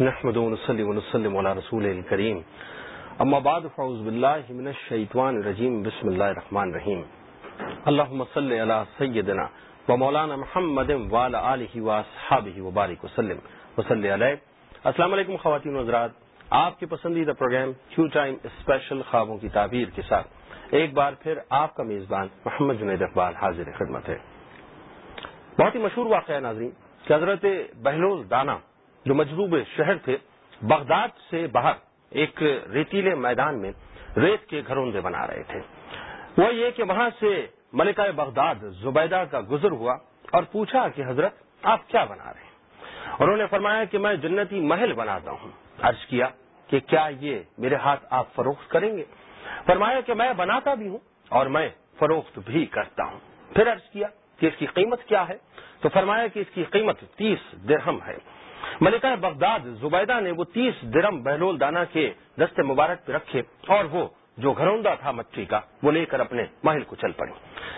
نحمد ونصلي ونسلم على رسول الكريم. اما بعد، فاعوذ بالله من الشيطان الرجيم. بسم الله الرحمن الرحيم. اللهم صل على سيدنا ومولانا محمد وعلى اله واصحابه وبارك وسلم. وصل علیہ السلام علیکم خواتین و حضرات. آپ کے پسندیدہ پروگرام کیو ٹائم اسپیشل خوابوں کی تعبیر کے ساتھ. ایک بار پھر آپ کا میزبان محمد جنید اقبال حاضر خدمت ہے. بہت ہی مشہور واقعہ ناظرین، کہ حضرت بہلول دانا جو مجروب شہر تھے، بغداد سے باہر ایک ریتیلے میدان میں ریت کے گھروندے بنا رہے تھے۔ وہ یہ کہ وہاں سے ملکہ بغداد زبیدہ کا گزر ہوا اور پوچھا کہ حضرت، آپ کیا بنا رہے ہیں؟ انہوں نے فرمایا کہ میں جنتی محل بناتا ہوں۔ عرض کیا کہ کیا یہ میرے ہاتھ آپ فروخت کریں گے؟ فرمایا کہ میں بناتا بھی ہوں اور میں فروخت بھی کرتا ہوں۔ پھر عرض کیا کہ اس کی قیمت کیا ہے؟ تو فرمایا کہ اس کی قیمت تیس درہم ہے۔ ملکہ بغداد، زبیدہ نے وہ تیس درم بہلول دانا کے دست مبارک پہ رکھے اور وہ جو گھروندہ تھا مچھی کا، وہ لے کر اپنے محل کو چل پڑی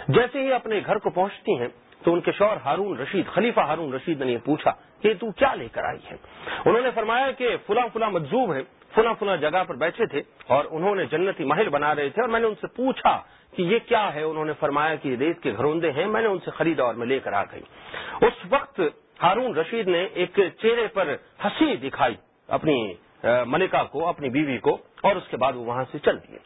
جیسے ہی اپنے گھر کو پہنچتی ہیں، تو ان کے شوہر ہارون رشید، خلیفہ ہارون رشید نے یہ پوچھا کہ تو کیا لے کر آئی ہے انہوں نے فرمایا کہ فلاں فلاں مجزوب ہے فلاں فلاں جگہ پر بیٹھے تھے اور انہوں نے جنتی محل بنا رہے تھے اور میں نے ان سے پوچھا کہ یہ کیا ہے؟ انہوں نے فرمایا کہ ریت کے گھروندے ہیں، میں نے ان سے خریدا اور میں لے کر آ گئی۔ اس وقت ہارون رشید نے ایک چہرے پر ہنسی دکھائی اپنی ملکہ کو، اپنی بیوی کو، اور اس کے بعد وہ وہاں سے چل دیے۔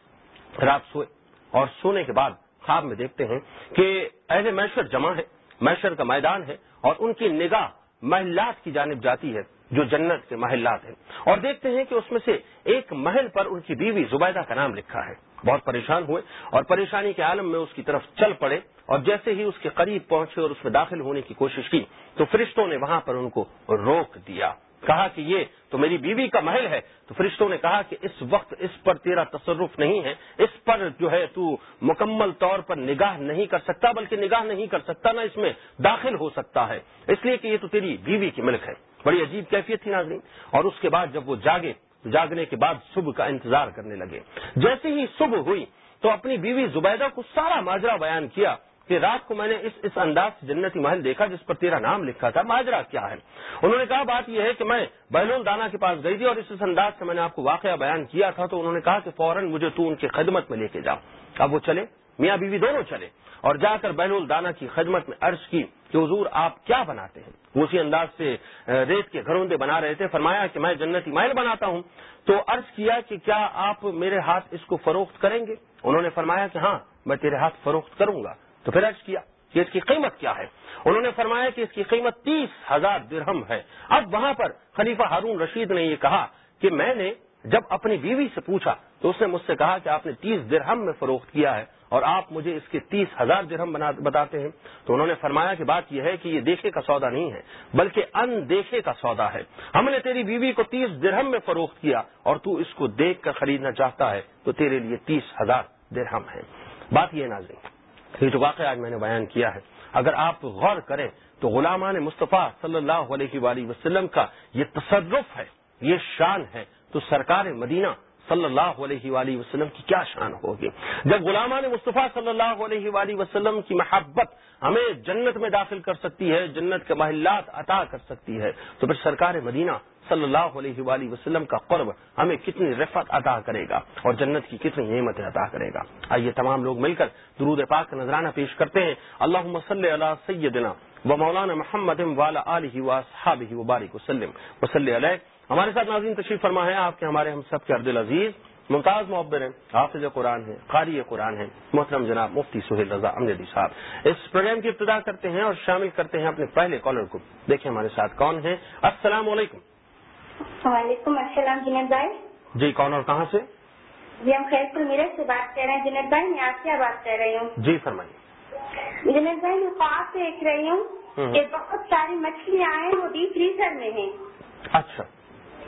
رات سوئے اور سونے کے بعد خواب میں دیکھتے ہیں کہ اہل میشر جمع ہے میشر کا میدان ہے اور ان کی نگاہ محلات کی جانب جاتی ہے۔ جو جنت کے محلات ہیں۔ اور دیکھتے ہیں کہ اس میں سے ایک محل پر ان کی بیوی زبیدہ کا نام لکھا ہے۔ بہت پریشان ہوئے اور پریشانی کے عالم میں اس کی طرف چل پڑے اور جیسے ہی اس کے قریب پہنچے اور اس میں داخل ہونے کی کوشش کی تو فرشتوں نے وہاں پر ان کو روک دیا۔ کہا کہ یہ تو میری بیوی کا محل ہے۔ تو فرشتوں نے کہا کہ اس وقت اس پر تیرا تصرف نہیں ہے۔ اس پر جو ہے تو مکمل طور پر نگاہ نہیں کر سکتا، بلکہ نگاہ نہیں کر سکتا، نہ اس میں داخل ہو سکتا ہے۔ اس لیے کہ یہ تو تیری بیوی کی ملک ہے۔ بڑی عجیب کیفیت تھی ناظرین۔ اور اس کے بعد جب وہ جاگے، جاگنے کے بعد صبح کا انتظار کرنے لگے۔ جیسے ہی صبح ہوئی تو اپنی بیوی زبیدہ کو سارا ماجرا بیان کیا کہ رات کو میں نے اس اس انداز سے جنتی محل دیکھا جس پر تیرا نام لکھا تھا، ماجرا کیا ہے؟ انہوں نے کہا، بات یہ ہے کہ میں بہلول دانا کے پاس گئی تھی اور اس اس انداز سے میں نے آپ کو واقعہ بیان کیا تھا تو انہوں نے کہا کہ فوراً مجھے تو ان کی خدمت میں لے کے جاؤ اب وہ چلے۔ میاں بیوی دونوں چلے اور جا کر بہلول دانا کی خدمت میں عرض کی کہ حضور آپ کیا بناتے ہیں؟ وہ اسی انداز سے ریت کے گھروندے بنا رہے تھے، فرمایا کہ میں جنتی محل بناتا ہوں۔ تو عرض کیا کہ کیا آپ میرے ہاتھ اس کو فروخت کریں گے؟ انہوں نے فرمایا کہ ہاں میں تیرے ہاتھ فروخت کروں گا۔ تو پھر عرض کیا کہ اس کی قیمت کیا ہے؟ انہوں نے فرمایا کہ اس کی قیمت تیس ہزار درہم ہے۔ اب وہاں پر خلیفہ ہارون رشید نے یہ کہا کہ میں نے جب اپنی بیوی سے پوچھا تو اس نے مجھ سے کہا کہ آپ نے تیس درہم میں فروخت کیا ہے۔ اور آپ مجھے اس کے تیس ہزار درہم بتاتے ہیں۔ تو انہوں نے فرمایا کہ بات یہ ہے کہ یہ دیکھے کا سودا نہیں ہے، بلکہ ان دیکھے کا سودا ہے۔ ہم نے تیری بیوی کو تیس درہم میں فروخت کیا اور تو اس کو دیکھ کر خریدنا چاہتا ہے، تو تیرے لیے تیس ہزار درہم ہے۔ بات یہ ناظرین یہ جو واقعہ آج میں نے بیان کیا ہے، اگر آپ غور کریں تو غلامان مصطفیٰ صلی اللہ علیہ وآلہ وسلم کا یہ تصرف ہے، یہ شان ہے۔ تو سرکار مدینہ صلی اللہ علیہ وآلہ وسلم کی کیا شان ہوگی؟ جب غلامان مصطفیٰ صلی اللہ علیہ وآلہ وسلم کی محبت ہمیں جنت میں داخل کر سکتی ہے، جنت کے محلات عطا کر سکتی ہے، تو پھر سرکار مدینہ صلی اللہ علیہ وآلہ وسلم کا قرب ہمیں کتنی رفت عطا کرے گا اور جنت کی کتنی نعمتیں عطا کرے گا۔ آئیے تمام لوگ مل کر درود پاک کا نذرانہ پیش کرتے ہیں۔ اللہ مسل علیہ سیدنا و مولانا محمد والا علیہ وصحابہ وبارک وسلم وسلی علیہ ہمارے ساتھ ناظرین تشریف فرما ہے آپ کے ہمارے ہم سب کے عبد العزیز ممتاز محبر ہیں حافظ قرآن ہیں قاری قرآن ہیں محترم جناب مفتی سہیل رضا امجدی صاحب۔ اس پروگرام کی ابتدا کرتے ہیں اور شامل کرتے ہیں اپنے پہلے کالر کو۔ دیکھیں ہمارے ساتھ کون ہیں۔ السلام علیکم۔ وعلیکم السلام جنید بھائی۔ جی کون اور کہاں سے؟ جی ہم خیر پور میرے سے بات کر رہے ہیں۔ جنید بھائی میں آپ سے بات کر رہی ہوں۔ جی فرمائیے۔ جنید بھائی میں خواب دیکھ رہی ہوں کہ بہت ساری مچھلیاں ہیں وہ ڈیپ فریزر میں ہیں۔ اچھا۔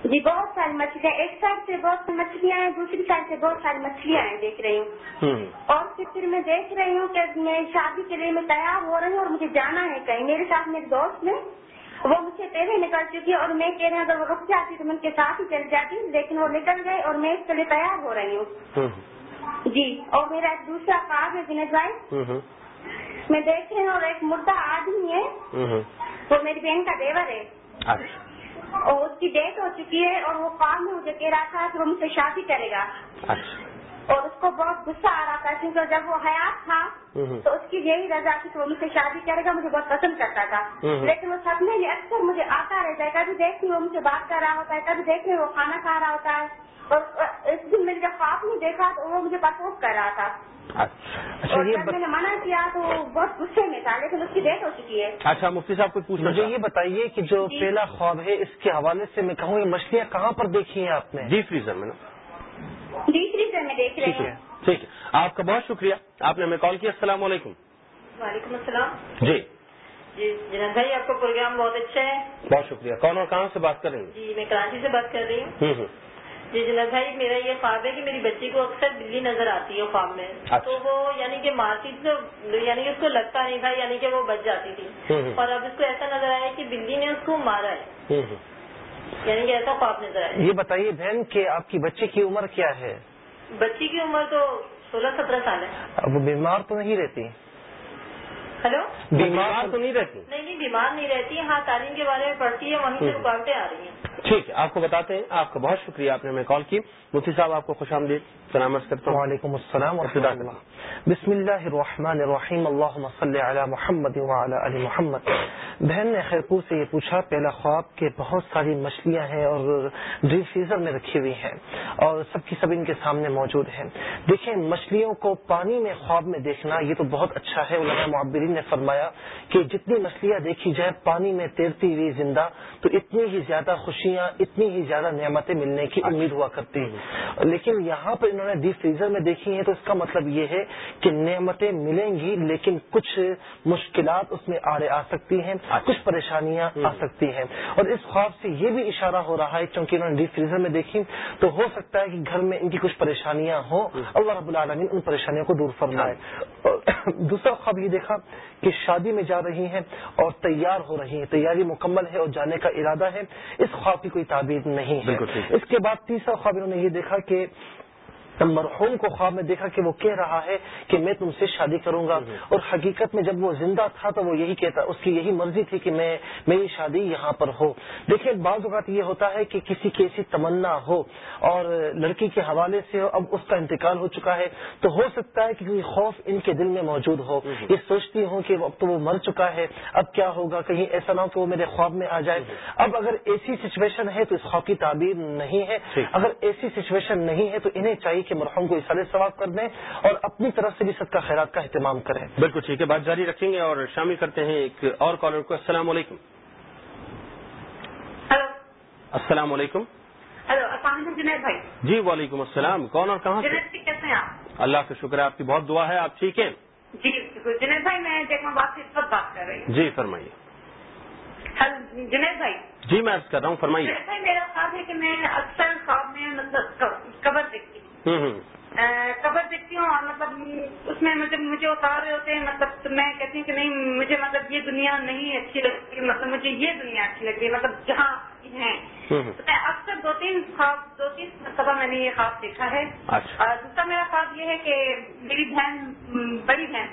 جی بہت ساری مچھلیاں ایک سائڈ سے بہت سی مچھلیاں ہیں دوسری سائڈ سے بہت ساری مچھلیاں ہیں دیکھ رہی ہوں۔ اور پھر میں دیکھ رہی ہوں کہ میں شادی کے لیے میں تیار ہو رہی ہوں اور مجھے جانا ہے کہیں۔ میرے ساتھ میرے دوست نے وہ مجھ سے پہلے نکل چکی اور میں کہہ رہی ہوں اگر وہ رک جاتی تو میں ان کے ساتھ ہی چل جاتی لیکن وہ نکل گئے اور میں اس کے لیے تیار ہو رہی ہوں۔ جی اور میرا ایک دوسرا کام ہے جنید بھائی۔ میں دیکھ رہی ہوں اور ایک مردہ آدمی ہے۔ وہ میری بہن کا دیور ہے۔ اور اس کی ڈیتھ ہو چکی ہے اور وہ خواب میں مجھے کہہ رہا تھا کہ وہ مجھ سے شادی کرے گا۔ اچھا۔ اور اس کو بہت غصہ آ رہا تھا کیونکہ جب وہ حیات تھا تو اس کی یہی رضا تھی کہ وہ مجھ سے شادی کرے گا مجھے بہت پسند کرتا تھا۔ لیکن وہ سپنے میں اکثر مجھے آتا رہتا ہے کبھی دیکھتی وہ مجھ سے بات کر رہا ہوتا ہے کبھی دیکھتی وہ کھانا کھا رہا ہوتا ہے۔ اور اس دن میں جب خواب میں دیکھا تو وہ مجھے پرپوز کر رہا تھا۔ اچھا یہ بت- میں نے منع کیا تو بہت غصے میں تھا لیکن اس کی ڈیتھ ہو چکی ہے۔ اچھا مفتی صاحب کچھ پوچھنا مجھے یہ بتائیے کہ جو جی۔ پہلا خواب ہے اس کے حوالے سے میں کہوں یہ مچھلیاں کہاں پر دیکھی ہیں آپ نے؟ جی فریزر میں میں دیکھ رہی ٹھیک ہے ہوں۔ ٹھیک ہے۔ آپ کا بہت شکریہ۔ آپ نے ہمیں کال کیا السلام علیکم۔ وعلیکم السلام۔ جی۔ جی جناب بھائی آپ کا پروگرام بہت اچھا ہے۔ بہت شکریہ۔ کون اور کہاں سے بات کر رہی ہیں؟ جی میں کراچی سے بات کر رہی ہوں۔ جی جناب بھائی میرا یہ خواب ہے کہ میری بچی کو اکثر بلی نظر آتی ہے خواب میں۔ اچھا۔ تو وہ یعنی کہ مارتی تھی تو یعنی کہ اس کو لگتا نہیں تھا یعنی کہ وہ بچ جاتی تھی۔ اور اب اس کو ایسا نظر آیا کہ بلی نے اس کو مارا ہے۔ یعنی کہ ایسا خواب نظر آیا۔ یہ بتائیے بہن کہ آپ کی بچی کی عمر کیا ہے؟ بچی کی عمر تو سولہ سترہ سال ہے۔ اب وہ بیمار تو نہیں رہتی؟ ہلو؟ بیمار تو نہیں رہتی؟ نہیں نہیں بیمار نہیں رہتی ہاں تعلیم کے بارے میں پڑھتی ہے وہیں سے۔ رکاوٹیں آ رہی ہیں۔ ٹھیک ہے آپ کو بتاتے ہیں۔ آپ کا بہت شکریہ آپ نے ہمیں کال کی۔ مفتی صاحب آپ کو خوش آمدید۔ سلامت کرتا ہوں۔ وعلیکم السلام ورحمۃ اللہ۔ بسم اللہ الرحمن الرحیم۔ اللہم صلی علی محمد وعلی علی محمد۔ بہن نے خیرپور سے یہ پوچھا پہلا خواب کہ بہت ساری مچھلیاں ہیں اور ڈی فریزر میں رکھی ہوئی ہیں اور سب کی سب ان کے سامنے موجود ہیں۔ دیکھیں مچھلیوں کو پانی میں خواب میں دیکھنا یہ تو بہت اچھا ہے۔ علماء معبرین نے فرمایا کہ جتنی مچھلیاں دیکھی جائے پانی میں تیرتی ہوئی زندہ تو اتنی ہی زیادہ خوشیاں اتنی ہی زیادہ نعمتیں ملنے کی امید ہوا کرتی ہیں۔ لیکن یہاں پر انہوں نے ڈیپ فریزر میں دیکھی ہیں تو اس کا مطلب یہ ہے کہ نعمتیں ملیں گی لیکن کچھ مشکلات اس میں آڑے آ سکتی ہیں کچھ پریشانیاں آ سکتی ہیں۔ اور اس خواب سے یہ بھی اشارہ ہو رہا ہے کیونکہ انہوں نے ڈیپ فریزر میں دیکھی تو ہو سکتا ہے کہ گھر میں ان کی کچھ پریشانیاں ہوں۔ اللہ رب العالمین ان پریشانیوں کو دور فرمائے۔ اور دوسرا خواب یہ دیکھا کہ شادی میں جا رہی ہیں اور تیار ہو رہی ہیں تیاری مکمل ہے اور جانے کا ارادہ ہے اس خواب کی کوئی تعبیر نہیں ہے۔ اس کے بعد تیسرا خواب انہوں نے یہ دیکھا کہ مرحوم کو خواب میں دیکھا کہ وہ کہہ رہا ہے کہ میں تم سے شادی کروں گا۔ اور حقیقت میں جب وہ زندہ تھا تو وہ یہی کہتا اس کی یہی مرضی تھی کہ میں میری شادی یہاں پر ہو۔ دیکھیں بعض اوقات یہ ہوتا ہے کہ کسی کی ایسی تمنا ہو اور لڑکی کے حوالے سے ہو اب اس کا انتقال ہو چکا ہے تو ہو سکتا ہے کہ کوئی خوف ان کے دل میں موجود ہو۔ یہ سوچتی ہوں کہ اب تو وہ مر چکا ہے اب کیا ہوگا؟ کہیں ایسا نہ ہو کہ وہ میرے خواب میں آ جائے۔ اب اگر ایسی سچویشن ہے تو اس خواب کی تعبیر نہیں ہے۔ اگر ایسی سچویشن نہیں ہے تو انہیں چاہیے کہ مرحوم کو اصال ثواب کر دیں اور اپنی طرف سے بھی صدقہ خیرات کا اہتمام کریں۔ بالکل ٹھیک ہے بات جاری رکھیں گے اور شامل کرتے ہیں ایک اور کالر کو۔ السلام علیکم۔ ہلو۔ السلام علیکم۔ ہلو السلام علیکم جنید بھائی۔ جی وعلیکم السلام۔ کون اور کہاں جی کیسے ہیں آپ؟ اللہ کا شکر ہے آپ کی بہت دعا ہے آپ ٹھیک ہیں؟ جی جنید بھائی میں بات سے اس وقت بات کر رہی ہوں جی فرمائیے۔ جنید بھائی۔ جی میں عرض کر رہا ہوں فرمائیے۔ میرا خواب ہے کہ میں اکثر خواب میں مطلب قبر دیکھتی قبر دیکھتی ہوں اور مطلب اس میں مطلب مجھے اتار رہے ہوتے ہیں مطلب میں کہتی ہوں کہ نہیں مجھے مطلب یہ دنیا نہیں اچھی لگتی مطلب مجھے یہ دنیا اچھی لگتی ہے مطلب جہاں ہیں۔ میں اکثر دو تین خواب دو تین مرتبہ میں نے یہ خواب دیکھا ہے۔ اچھا۔ اور دوسرا میرا خواب یہ ہے کہ میری بہن بڑی بہن۔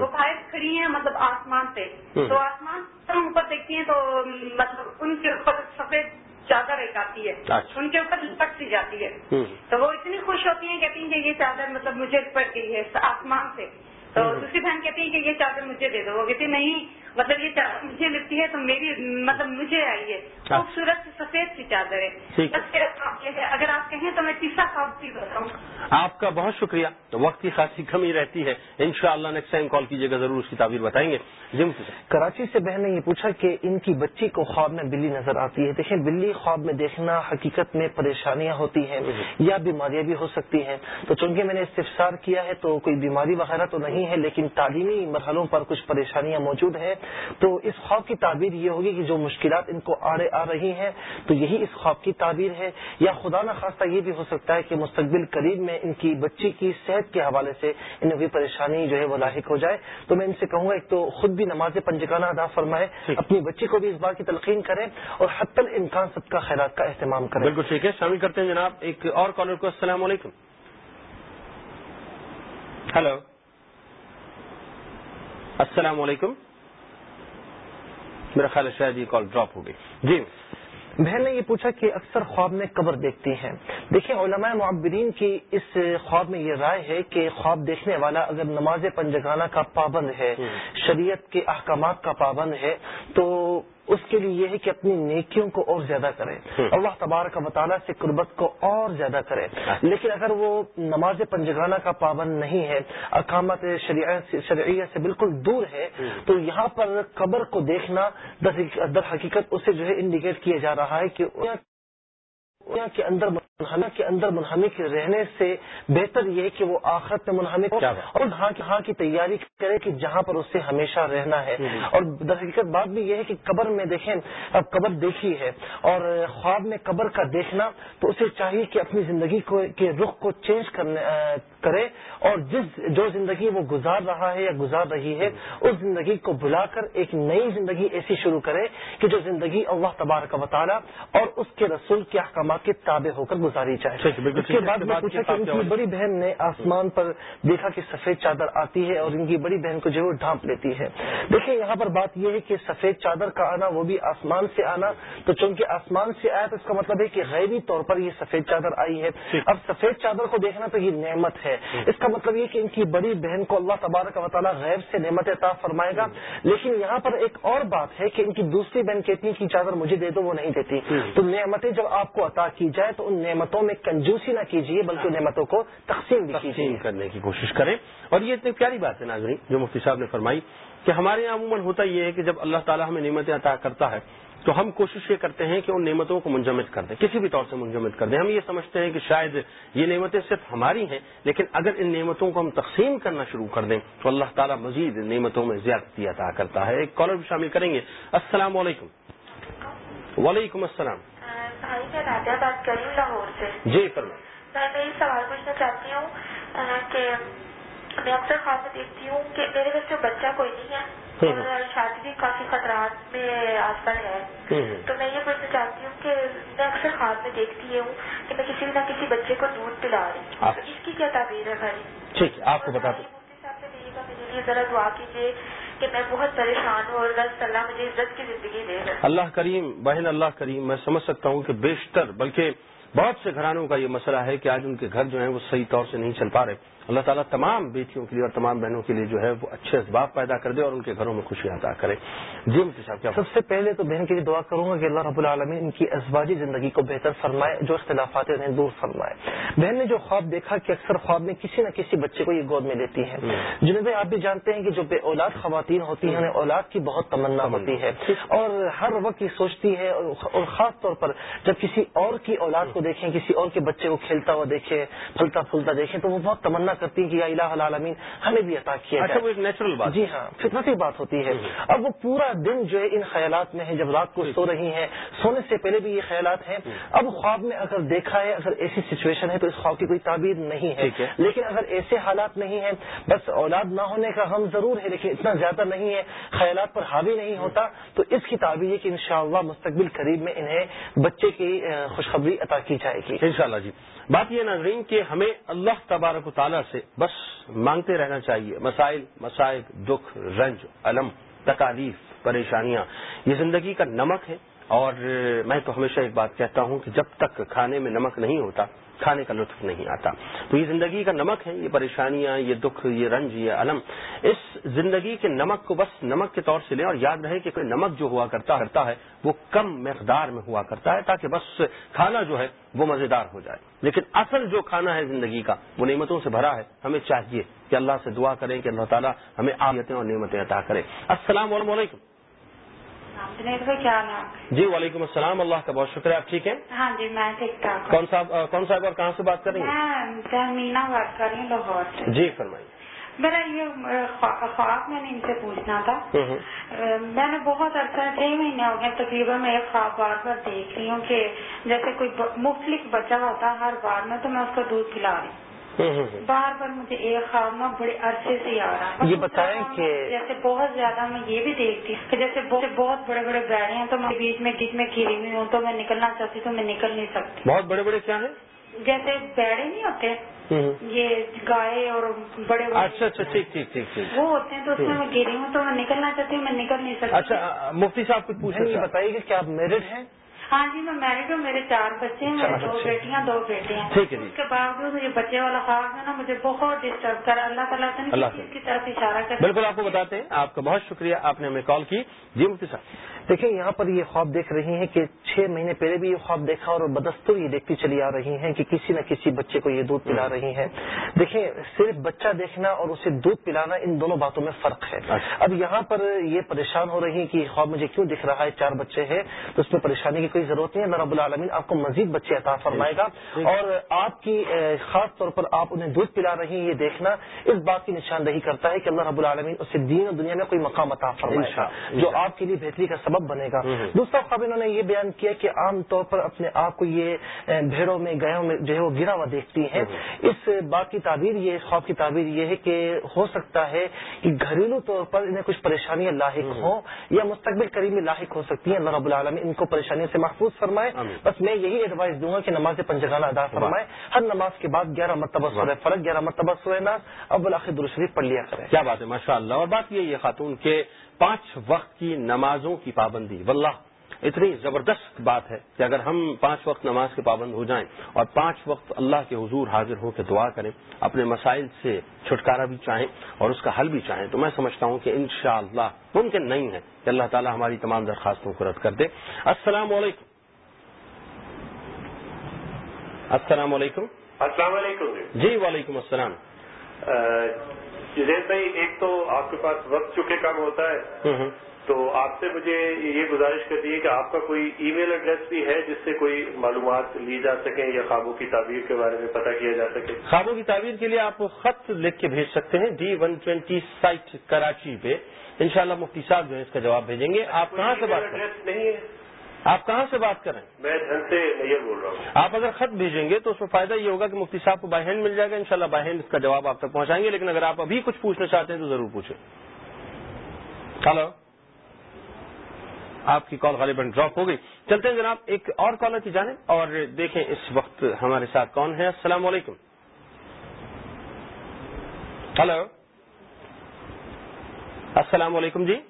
وہ باہر کھڑی ہیں مطلب آسمان ہوں۔ تو آسمان اوپر دیکھتی ہیں تو مطلب ان کے اوپر سفید چادر ایک آتی ہے۔ اچھا۔ ان کے اوپر لپٹ سی جاتی ہے۔ تو وہ اتنی خوش ہوتی ہیں کہتی ہیں کہ یہ چادر مطلب مجھے پڑ گئی ہے آسمان سے۔ تو۔ دوسری بہن کہتی ہے کہ یہ چادر مجھے دے دو۔ وہ کہتی نہیں مطلب یہ مجھے لگتی ہے تو میری مطلب مجھے آئی ہے خوبصورت سی سفید سی چادر ہے اگر آپ کہیں تو میں تیسرا خواب بھی بتاؤں۔ آپ کا بہت شکریہ۔ وقت کی خاصی کمی رہتی ہے۔ انشاءاللہ نیکسٹ ٹائم کال کیجیے گا ضرور اس کی تعبیر بتائیں گے۔ جی مفتی صاحب۔ کراچی سے بہن نے یہ پوچھا کہ ان کی بچی کو خواب میں بلی نظر آتی ہے۔ دیکھیں بلی خواب میں دیکھنا حقیقت میں پریشانیاں ہوتی ہیں یا بیماریاں بھی ہو سکتی ہیں۔ تو چونکہ میں نے استفسار کیا ہے تو کوئی بیماری وغیرہ تو نہیں ہے لیکن تعلیمی مرحلوں پر کچھ پریشانیاں موجود ہیں۔ تو اس خواب کی تعبیر یہ ہوگی کہ جو مشکلات ان کو آڑے آ رہی ہیں تو یہی اس خواب کی تعبیر ہے۔ یا خدا نخواستہ یہ بھی ہو سکتا ہے کہ مستقبل قریب میں ان کی بچی کی صحت کے حوالے سے انہیں کوئی پریشانی جو ہے وہ لاحق ہو جائے۔ تو میں ان سے کہوں گا ایک تو خود بھی نماز پنجگانہ ادا فرمائے۔ اپنی بچی کو بھی اس بات کی تلقین کریں اور حت الامکان سب کا خیرات کا اہتمام کریں۔ بالکل ٹھیک ہے شامل کرتے ہیں جناب ایک اور کالر کو السلام علیکم۔ ہلو۔ السلام علیکم۔ میرا خیال ہے شاید یہ کال ڈراپ ہو گئی۔ جی۔ بہن نے یہ پوچھا کہ اکثر خواب میں قبر دیکھتی ہیں۔ دیکھیں علماء معبرین کی اس خواب میں یہ رائے ہے کہ خواب دیکھنے والا اگر نماز پنجگانہ کا پابند ہے شریعت کے احکامات کا پابند ہے تو اس کے لیے یہ ہے کہ اپنی نیکیوں کو اور زیادہ کرے اللہ تبارک مطالعہ سے قربت کو اور زیادہ کرے لیکن اگر وہ نماز پنجگانہ کا پابند نہیں ہے اقامت شرعیت سے بالکل دور ہے تو یہاں پر قبر کو دیکھنا در حقیقت اسے جو ہے انڈیکیٹ کیا جا رہا ہے کہ کے اندر کے اندر منہمک رہنے سے بہتر یہ کہ وہ آخرت میں منہمک اور ہاں ہاں کی تیاری کرے کہ جہاں پر اسے ہمیشہ رہنا ہے۔ اور در حقیقت بات بھی یہ ہے کہ قبر میں دیکھیں اب قبر دیکھی ہے اور خواب میں قبر کا دیکھنا تو اسے چاہیے کہ اپنی زندگی کو کے رخ کو چینج کرنے کرے اور جس جو زندگی وہ گزار رہا ہے یا گزار رہی ہے اس زندگی کو بلا کر ایک نئی زندگی ایسی شروع کرے کہ جو زندگی اللہ تبارک و تعالیٰ اور اس کے رسول کے احکامات کے تابع ہو کر گزاری جائے۔ اس کے بعد میں پوچھا کہ ان کی بڑی بہن نے آسمان پر دیکھا کہ سفید چادر آتی ہے اور ان کی بڑی بہن کو جو ہے ڈھانپ لیتی ہے۔ دیکھیں یہاں پر بات یہ ہے کہ سفید چادر کا آنا وہ بھی آسمان سے آنا۔ تو چونکہ آسمان سے آیا تو اس کا مطلب ہے کہ غیبی طور پر یہ سفید چادر آئی ہے۔ اب سفید چادر کو دیکھنا تو یہ نعمت ہے۔ اس کا مطلب یہ کہ ان کی بڑی بہن کو اللہ تبارک و تعالیٰ غیر سے نعمت عطا فرمائے گا۔ لیکن یہاں پر ایک اور بات ہے کہ ان کی دوسری بہن کہتی ہے کہ چادر مجھے دے دو وہ نہیں دیتی۔ تو نعمتیں جب آپ کو عطا کی جائے تو ان نعمتوں میں کنجوسی نہ کیجیے بلکہ نعمتوں کو تقسیم بھی تقسیم کرنے کی کوشش کریں۔ اور یہ اتنی پیاری بات ہے ناظرین جو مفتی صاحب نے فرمائی کہ ہمارے یہاں عموماً ہوتا یہ ہے کہ جب اللہ تعالیٰ ہمیں نعمتیں عطا کرتا ہے تو ہم کوشش یہ کرتے ہیں کہ ان نعمتوں کو منجمد کر دیں کسی بھی طور سے منجمد کر دیں۔ ہم یہ سمجھتے ہیں کہ شاید یہ نعمتیں صرف ہماری ہیں لیکن اگر ان نعمتوں کو ہم تقسیم کرنا شروع کر دیں تو اللہ تعالیٰ مزید نعمتوں میں زیادتی عطا کرتا ہے۔ ایک کالر بھی شامل کریں گے۔ السلام علیکم۔ وعلیکم السلام۔ بھائی میں بات کر رہی ہوں لاہور سے۔ جی فرمائیں میں میں یہ سوال پوچھنا چاہتی ہوں کہ میں اکثر خواب میں دیکھتی ہوں کہ میرے ویسے بچہ کوئی نہیں ہے اور شادی بھی کافی خطرات میں آس پر ہے۔ تو میں یہ پوچھنا چاہتی ہوں کہ میں اکثر خواب میں دیکھتی ہوں کہ میں کسی نہ کسی بچے کو دودھ پلا رہی ہوں۔ اس کی کیا تعبیر ہے بھائی؟ ٹھیک ہے آپ کو بتا دوں میرے لیے ذرا دعا کیجیے۔ کہ میں بہت پریشان ہوں اور بس اللہ مجھے عزت کی زندگی دے اللہ کریم بہن اللہ کریم، میں سمجھ سکتا ہوں کہ بیشتر، بلکہ بہت سے گھرانوں کا یہ مسئلہ ہے کہ آج ان کے گھر جو ہیں وہ صحیح طور سے نہیں چل پا رہے۔ اللہ تعالیٰ تمام بیٹیوں کے لیے اور تمام بہنوں کے لیے جو ہے وہ اچھے اسباب پیدا کر دے اور ان کے گھروں میں خوشی عطا کرے۔ جی صاحب کیا سب سے پہلے تو بہن کے لیے دعا کروں گا کہ اللہ رب العالمین ان کی ازواجی زندگی کو بہتر فرمائے جو اختلافات ہیں انہیں دور فرمائے۔ بہن نے جو خواب دیکھا کہ اکثر خواب میں کسی نہ کسی بچے کو یہ گود میں لیتی ہے جنہیں بھائی آپ بھی جانتے ہیں کہ جو بے اولاد خواتین ہوتی ہیں انہیں اولاد کی بہت تمنا۔ ہوتی ہے۔ اور ہر وقت یہ سوچتی ہے اور خاص طور پر جب کسی اور کی اولاد کو دیکھیں کسی اور کے بچے کو کھیلتا ہوا دیکھیں پھلتا پھولتا دیکھیں تو وہ بہت تمنا کرتی ہے کہ الہ العالمین ہمیں بھی عطا کیا اچھا وہ ایک نیچرل بات جی ہاں فطرتی بات ہوتی ہے۔ اب وہ پورا دن جو ہے ان خیالات میں ہے جب رات کو سو رہی ہیں سونے سے پہلے بھی یہ خیالات ہیں۔ اب خواب میں اگر دیکھا ہے اگر ایسی سچویشن ہے تو اس خواب کی کوئی تعبیر نہیں ہے۔ لیکن اگر ایسے حالات نہیں ہیں بس اولاد نہ ہونے کا غم ضرور ہے لیکن اتنا زیادہ نہیں ہے خیالات پر حاوی نہیں ہوتا تو اس کی تعبیر کہ انشاءاللہ مستقبل قریب میں انہیں بچے کی خوشخبری عطا کی جائے گی۔ انشاءاللہ جی۔ بات یہ ناظرین کہ ہمیں اللہ تبارک و تعالیٰ سے بس مانگتے رہنا چاہیے۔ مسائل مسائل دکھ، رنج، علم، تکالیف، پریشانیاں، یہ زندگی کا نمک ہے۔ اور میں تو ہمیشہ ایک بات کہتا ہوں کہ جب تک کھانے میں نمک نہیں ہوتا، کھانے کا لطف نہیں آتا۔ تو یہ زندگی کا نمک ہے، یہ پریشانیاں، یہ دکھ، یہ رنج، یہ علم اس زندگی کے نمک کو بس نمک کے طور سے لیں اور یاد رہے کہ کوئی نمک جو ہوا کرتا کرتا ہے، وہ کم مقدار میں ہوا کرتا ہے تاکہ بس کھانا جو ہے، وہ مزیدار ہو جائے۔ لیکن اصل جو کھانا ہے زندگی کا، وہ نعمتوں سے بھرا ہے۔ ہمیں چاہیے کہ اللہ سے دعا کریں کہ اللہ تعالیٰ ہمیں آیتیں اور نعمتیں عطا کرے۔ السلام علیکم۔ کیا جی وعلیکم السلام اللہ کا بہت شکریہ آپ ٹھیک ہیں؟ ہاں جی میں ٹھیک ٹھاک کون صاحب کون صاحب اور کہاں سے بات کر رہی ہیں؟ میں بات کر رہی ہوں لاہور سے۔ جی فرمائیے۔ میرا یہ خواب میں نے ان سے پوچھنا تھا۔ میں نے بہت عرصہ چھ مہینے ہو گئے تقریباً میں ایک خواب بار بار دیکھ رہی ہوں کہ جیسے کوئی مختلف بچہ ہوتا ہر بار میں تو میں اس کو دودھ پلا رہی ہوں۔ بار بار مجھے ایک خواب میں بڑے عرصے سے آ رہا یہ بتائیں کہ جیسے بہت زیادہ میں یہ بھی دیکھتی ہوں کہ جیسے بہت بڑے بڑے بیڑے ہیں تو میں بیچ میں ڈگ میں گری ہوئی ہوں تو میں نکلنا چاہتی تو میں نکل نہیں سکتی۔ بہت بڑے بڑے کیا ہیں؟ جیسے بیڑے نہیں ہوتے؟ یہ گائے اور بڑے اچھا اچھا ٹھیک ٹھیک ٹھیک ٹھیک۔ وہ ہوتے ہیں تو اس میں میں گری ہوں تو میں نکلنا چاہتی ہوں میں نکل نہیں سکتی۔ اچھا مفتی صاحب کچھ پوچھنا یہ بتائیے کہ کیا آپ میرڈ ہیں؟ ہاں جی میں میرڈ ہوں میرے چار بچے ہیں میرے دو بیٹیاں دو بیٹے ہیں۔ ٹھیک ہے جی۔ اس کے باوجود یہ بچے والا خواب ہے نا مجھے بہت ڈسٹرب کر اللہ تعالیٰ سے کی طرف اشارہ کر۔ بالکل آپ کو بتاتے ہیں۔ آپ کا بہت شکریہ آپ نے ہمیں کال کی۔ جی مفتی صاحب۔ دیکھیں یہاں پر یہ خواب دیکھ رہی ہیں کہ چھ مہینے پہلے بھی یہ خواب دیکھا اور بدستور یہ دیکھتی چلی آ رہی ہیں کہ کسی نہ کسی بچے کو یہ دودھ پلا رہی ہیں۔ دیکھیں صرف بچہ دیکھنا اور اسے دودھ پلانا ان دونوں باتوں میں فرق ہے۔ اچھا۔ اب یہاں پر یہ پریشان ہو رہی ہیں کہ یہ خواب مجھے کیوں دکھ رہا ہے؟ چار بچے ہیں تو اس میں پریشانی کی کوئی ضرورت نہیں ہے۔ اللہ رب العالمین آپ کو مزید بچے عطا فرمائے گا۔ اور آپ کی خاص طور پر آپ انہیں دودھ پلا رہی ہیں یہ دیکھنا اس بات کی نشاندہی کرتا ہے کہ اللہ رب العالمین اسے دین اور دنیا میں کوئی مقام عطا فرمائے گا جو آپ کے لیے بہتری کا سبب بنے گا۔ دوسرا خواب انہوں نے یہ بیان کیا کہ عام طور پر اپنے آپ کو یہ بھیڑوں میں گیوں میں جو ہے وہ گرا ہوا دیکھتی ہیں۔ اس بات کی تعبیر یہ خواب کی تعبیر یہ ہے کہ ہو سکتا ہے کہ گھریلو طور پر انہیں کچھ پریشانیاں لاحق ہوں یا مستقبل قریب میں لاحق ہو سکتی ہیں۔ اللہ رب العالمین ان کو پریشانیوں سے محفوظ فرمائے۔ بس میں یہی ایڈوائس دوں گا کہ نماز پنجگانہ ادا فرمائے۔ ہر نماز کے بعد گیارہ مرتبہ سورہ فرق گیارہ مرتبہ سورہ ناز اب آخر درشریف پڑھ لیا کریں۔ کیا بات ہے ماشاء اللہ اور بات یہ خاتون کے پانچ وقت کی نمازوں کی پابندی۔ واللہ۔ اتنی زبردست بات ہے کہ اگر ہم پانچ وقت نماز کے پابند ہو جائیں اور پانچ وقت اللہ کے حضور حاضر ہو کے دعا کریں اپنے مسائل سے چھٹکارا بھی چاہیں اور اس کا حل بھی چاہیں تو میں سمجھتا ہوں کہ انشاءاللہ ممکن نہیں ہے کہ اللہ تعالی ہماری تمام درخواستوں کو رد کر دے۔ السلام علیکم۔ السلام علیکم۔ السلام علیکم جی۔ وعلیکم السلام۔ جزید بھائی ایک تو آپ کے پاس وقت چکے کام ہوتا ہے تو آپ سے مجھے یہ گزارش کر دی ہے کہ آپ کا کوئی ای میل ایڈریس بھی ہے جس سے کوئی معلومات لی جا سکیں یا خوابوں کی تعبیر کے بارے میں پتہ کیا جا سکے؟ خوابوں کی تعبیر کے لیے آپ خط لکھ کے بھیج سکتے ہیں D one twenty site Karachi پہ۔ انشاءاللہ مفتی صاحب جو ہے اس کا جواب بھیجیں گے۔ آپ کہاں سے بات کریں؟ نہیں ہے۔ آپ کہاں سے بات کریں؟ میں دھن سے نہیں بول رہا ہوں۔ آپ اگر خط بھیجیں گے تو اس میں فائدہ یہ ہوگا کہ مفتی صاحب کو بائی ہینڈ مل جائے گا۔ انشاءاللہ بائی ہینڈ اس کا جواب آپ تک پہنچائیں گے لیکن اگر آپ ابھی کچھ پوچھنا چاہتے ہیں تو ضرور پوچھیں۔ ہلو؟ آپ کی کال غالباً ڈراپ ہو گئی۔ چلتے ہیں جناب، ایک اور کالر کی جانب اور دیکھیں اس وقت ہمارے ساتھ کون ہے۔ السلام علیکم۔ ہلو۔ السلام علیکم جی۔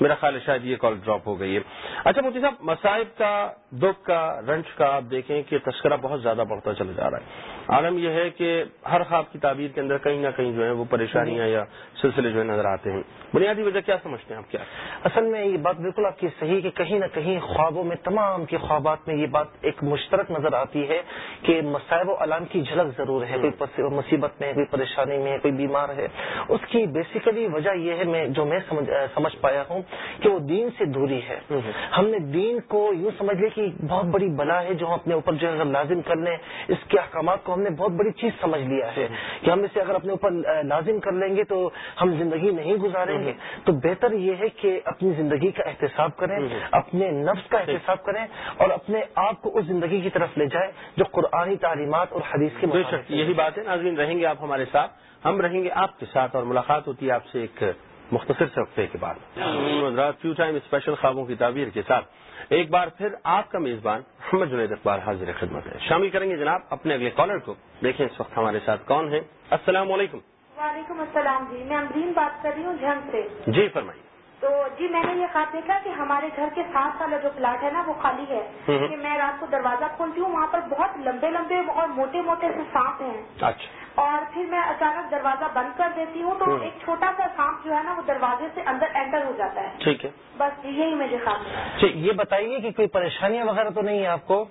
میرا خیال ہے شاید یہ کال ڈراپ ہو گئی ہے۔ اچھا مفتی صاحب، مصائب کا، دکھ کا، رنج کا آپ دیکھیں کہ تذکرہ بہت زیادہ بڑھتا چلا جا رہا ہے۔ عالم یہ ہے کہ ہر خواب کی تعبیر کے اندر کہیں نہ کہیں جو ہے وہ پریشانیاں یا سلسلے جو ہے نظر آتے ہیں۔ بنیادی وجہ کیا سمجھتے ہیں آپ کیا؟ اصل میں یہ بات بالکل آپ کی صحیح کہ کہیں نہ کہیں خوابوں میں، تمام کے خوابات میں یہ بات ایک مشترک نظر آتی ہے کہ مصائب و علام کی جھلک ضرور ہے۔ کوئی مصیبت میں، کوئی پریشانی میں، کوئی بیمار ہے۔ اس کی بیسیکلی وجہ یہ ہے میں جو میں سمجھ پایا ہوں کہ وہ دین سے دوری ہے۔ ہم نے دین کو یوں سمجھ لیا کہ بہت بڑی بلا ہے جو ہم اپنے اوپر جو ہے لازم کر لیں اس کے احکامات کو ہم نے بہت بڑی چیز سمجھ لیا ہے۔ کہ ہم اسے اگر اپنے اوپر لازم کر لیں گے تو ہم زندگی نہیں گزاریں گے۔ تو بہتر یہ ہے کہ اپنی زندگی کا احتساب کریں اپنے نفس کا احتساب کریں اور اپنے آپ کو اس زندگی کی طرف لے جائیں جو قرآنی تعلیمات اور حدیث کے یہی بات ہے ناظرین رہیں گے آپ ہمارے ساتھ۔ ہم رہیں گے آپ کے ساتھ اور ملاقات ہوتی ہے آپ سے ایک مختصر سے کے بعد۔ فیو ٹائم اسپیشل خوابوں کی تعبیر کے ساتھ۔ ایک بار پھر آپ کا میزبان محمد جنید اخبار حاضر خدمت ہے۔ شامل کریں گے جناب اپنے اگلے کالر کو۔ دیکھیں اس وقت ہمارے ساتھ کون ہے۔ السلام علیکم۔ وعلیکم السلام جی میں امرین بات کر رہی ہوں جھنگ سے۔ جی فرمائیے۔ تو جی میں نے یہ خواب دیکھا کہ ہمارے گھر کے ساتھ والا جو پلاٹ ہے نا وہ خالی ہے۔ کہ میں رات کو دروازہ کھولتی ہوں وہاں پر بہت لمبے لمبے اور موٹے موٹے سے سانپ ہیں۔ اچھا۔ اور پھر میں اچانک دروازہ بند کر دیتی ہوں تو ایک چھوٹا سا سانپ جو ہے نا وہ دروازے سے اندر انٹر ہو جاتا ہے۔ ٹھیک ہے۔ بس یہی مجھے خواب ہے یہ بتائیے کہ کوئی پریشانیاں وغیرہ تو نہیں ہے آپ کو؟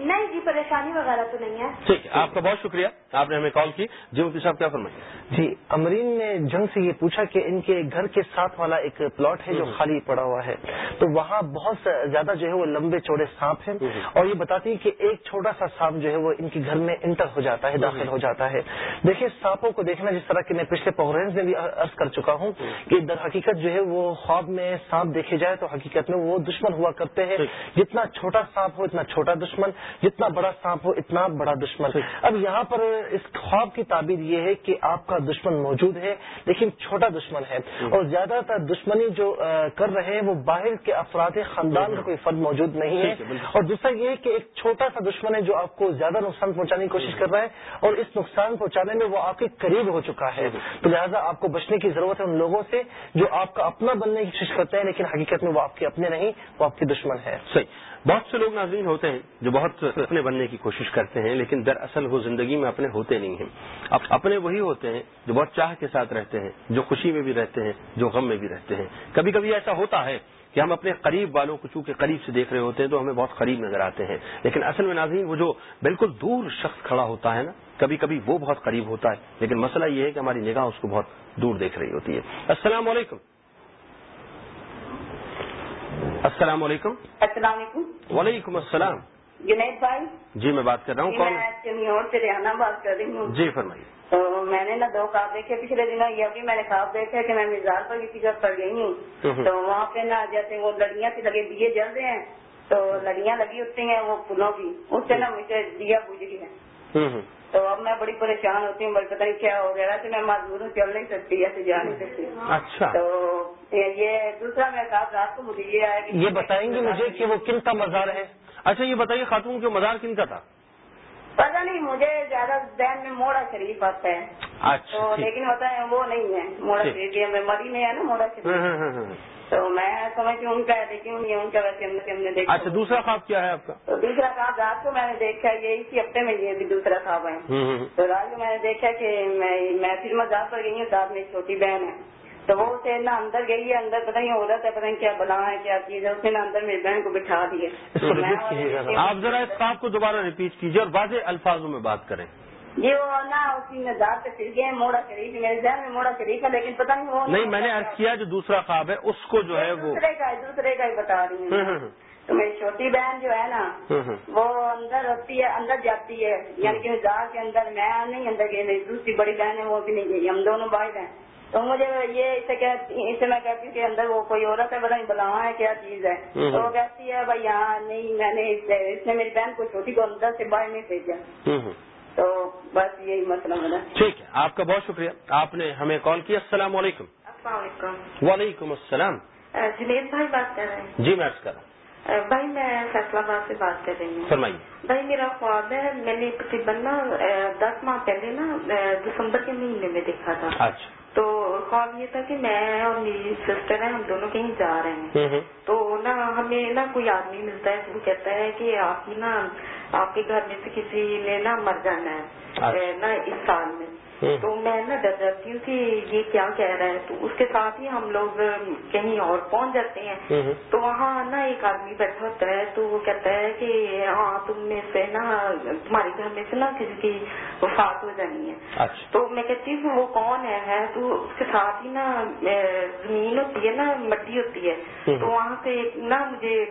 نہیں جی پریشانی وغیرہ تو نہیں ہے۔ ٹھیک ہے آپ کا بہت شکریہ۔ آپ نے ہمیں کال کی۔ جی مفتی صاحب کیا فرمائیے جی امرین نے جنگ سے یہ پوچھا کہ ان کے گھر کے ساتھ والا ایک پلاٹ ہے جو خالی پڑا ہوا ہے۔ تو وہاں بہت زیادہ جو ہے وہ لمبے چوڑے سانپ ہیں۔ اور یہ بتاتی ہے کہ ایک چھوٹا سا سانپ جو ہے وہ ان کے گھر میں انٹر ہو جاتا ہے داخل ہو جاتا ہے۔ دیکھیے سانپوں کو دیکھنا جس طرح کہ میں پچھلے پروگرامز میں بھی عرض کر چکا ہوں کہ در حقیقت جو ہے وہ خواب میں سانپ دیکھے جائے تو حقیقت میں وہ دشمن ہوا کرتے ہیں۔ جتنا چھوٹا سانپ ہو اتنا چھوٹا دشمن۔ جتنا بڑا سانپ ہو اتنا بڑا دشمن۔ اب یہاں پر اس خواب کی تعبیر یہ ہے کہ آپ کا دشمن موجود ہے لیکن چھوٹا دشمن ہے۔ اور زیادہ تر دشمنی جو کر رہے ہیں وہ باہر کے افراد خاندان کا کوئی فرد موجود نہیں ہے۔ اور دوسرا یہ کہ ایک چھوٹا سا دشمن ہے جو آپ کو زیادہ نقصان پہنچانے کی کوشش کر رہا ہے اور اس نقصان پہنچانے میں وہ آپ کے قریب ہو چکا ہے۔ تو لہٰذا آپ کو بچنے کی ضرورت ہے ان لوگوں سے جو آپ کا اپنا بننے کی کوشش کرتے ہیں لیکن حقیقت میں وہ آپ کے اپنے نہیں وہ آپ کے دشمن ہے صحیح۔ بہت سے لوگ ناظرین ہوتے ہیں جو بہت اپنے بننے کی کوشش کرتے ہیں لیکن دراصل وہ زندگی میں اپنے ہوتے نہیں ہیں۔ اب اپنے وہی ہوتے ہیں جو بہت چاہ کے ساتھ رہتے ہیں جو خوشی میں بھی رہتے ہیں جو غم میں بھی رہتے ہیں۔ کبھی کبھی ایسا ہوتا ہے کہ ہم اپنے قریب والوں کو چونکہ قریب سے دیکھ رہے ہوتے ہیں تو ہمیں بہت قریب نظر آتے ہیں۔ لیکن اصل میں ناظرین وہ جو بالکل دور شخص کھڑا ہوتا ہے نا کبھی کبھی وہ بہت قریب ہوتا ہے۔ لیکن مسئلہ یہ ہے کہ ہماری نگاہ اس کو بہت دور دیکھ رہی ہوتی ہے۔ السلام علیکم۔ السلام علیکم۔ السلام علیکم۔ وعلیکم السلام۔ جنید بھائی جی میں بات کر رہا ہوں کون؟ میں سے ریحانہ بات کر رہی ہوں۔ جی فرمائیے۔ تو میں نے نا دو خواب دیکھے پچھلے دنوں یہ بھی میں نے خواب دیکھا کہ میں مزاج پر کسی جگہ پڑ گئی ہوں۔ تو وہاں پہ نا جیسے وہ لڑیاں سے لگے دیے جل رہے ہیں۔ تو لڑیاں لگی ہوتی ہیں وہ پھولوں کی۔ اس سے نا مجھے دیا گئی ہے۔ تو اب میں بڑی پریشان ہوتی ہوں پتہ نہیں کیا ہو گیا کہ میں معذور ہوں چل نہیں سکتی ایسے جا نہیں سکتی۔ اچھا۔ تو یہ دوسرا میں خواب رات کو مجھے یہ ہے یہ بتائیں گے مجھے کہ وہ کن کا مزار ہے؟ اچھا یہ بتائیے خاتون کے مزار کن کا تھا؟ پتا نہیں مجھے زیادہ ذہن میں موڑا شریف آتا ہے۔ اچھا تو لیکن ہوتا ہے وہ نہیں ہے۔ موڑا شریف مری میں ہے نا موڑا شریف۔ تو میں سمجھتی ہوں ان کا لیکن ان کا ویسے ہم نے دیکھا۔ اچھا دوسرا خواب کیا ہے آپ کا؟ تو دوسرا خواب رات کو میں نے دیکھا یہ اسی ہفتے میں یہ بھی دوسرا خواب ہے۔ تو رات کو میں نے دیکھا کہ میں پھر مزاق پر گئی ہوں ساتھ میں چھوٹی بہن ہے۔ تو وہ اسے نہ اندر گئی ہے اندر پتہ نہیں عورت ہے پتہ نہیں کیا بلا ہے کیا چیز ہے اس نے اندر میری بہن کو بٹھا دیے آپ ذرا اس خواب کو دوبارہ ریپیٹ کیجیے اور واضح الفاظوں میں بات کریں جی وہ نا اسی نظار سے پھر گئے موڑا شریف میرے ذہن میں موڑا شریف ہے لیکن پتہ نہیں وہ نہیں میں نے عرض کیا جو دوسرا خواب ہے اس کو جو ہے وہ دوسرے کا دوسرے کا ہی بتا رہی ہوں تو میری چھوٹی بہن جو ہے نا وہ اندر ہوتی ہے اندر جاتی ہے یعنی کہ نظار کے اندر میں نہیں اندر گئی میری دوسری بڑی بہن ہے وہ بھی نہیں گئی ہم دونوں بھائی ہیں تو مجھے یہ اسے میں کہتی ہوں کہ اندر وہ کوئی عورت ہے بتا بلاوا ہے کیا چیز ہے؟ تو وہ کہتی ہے بھائی یہاں نہیں میں نے اس نے میری بہن کو چھوٹی کو اندر سے باہر نہیں بھیجا۔ تو بس یہی مسئلہ میرا ٹھیک ہے آپ کا بہت شکریہ۔ آپ نے ہمیں کال کیا السلام علیکم۔ السلام علیکم۔ وعلیکم السلام۔ جنید بھائی بات کر رہے ہیں۔ جی میں کر رہا ہوں۔ بھائی میں فیصلہ آباد سے بات کر رہی ہوں۔ فرمائیے۔ بھائی میرا خواب ہے میں نے تقریباً نا دس ماہ پہلے نا دسمبر کے مہینے میں دیکھا تھا۔ اچھا۔ تو خواب یہ تھا کہ میں اور میری سسٹر ہیں ہم دونوں کہیں جا رہے ہیں۔ تو نا ہمیں نا کوئی آدمی ملتا ہے وہ کہتا ہے کہ آپ نا آپ کے گھر میں سے کسی نے نا مر جانا ہے اچھا۔ نا اس سال میں۔ تو میں نا ڈر جاتی ہوں کہ یہ کیا کہہ رہا ہے۔ تو اس کے ساتھ ہی ہم لوگ کہیں اور پہنچ جاتے ہیں۔ تو وہاں نا ایک آدمی بیٹھا ہوتا ہے تو وہ کہتا ہے کہ ہاں تم میں سے نا تمہارے گھر میں سے نا کسی کی وفات ہو جانی ہے۔ اچھا۔ تو میں کہتی ہوں وہ کون ہے؟ تو اس کے ساتھ ہی نا زمین ہوتی ہے نا مٹی ہوتی ہے۔ تو وہاں سے نا مجھے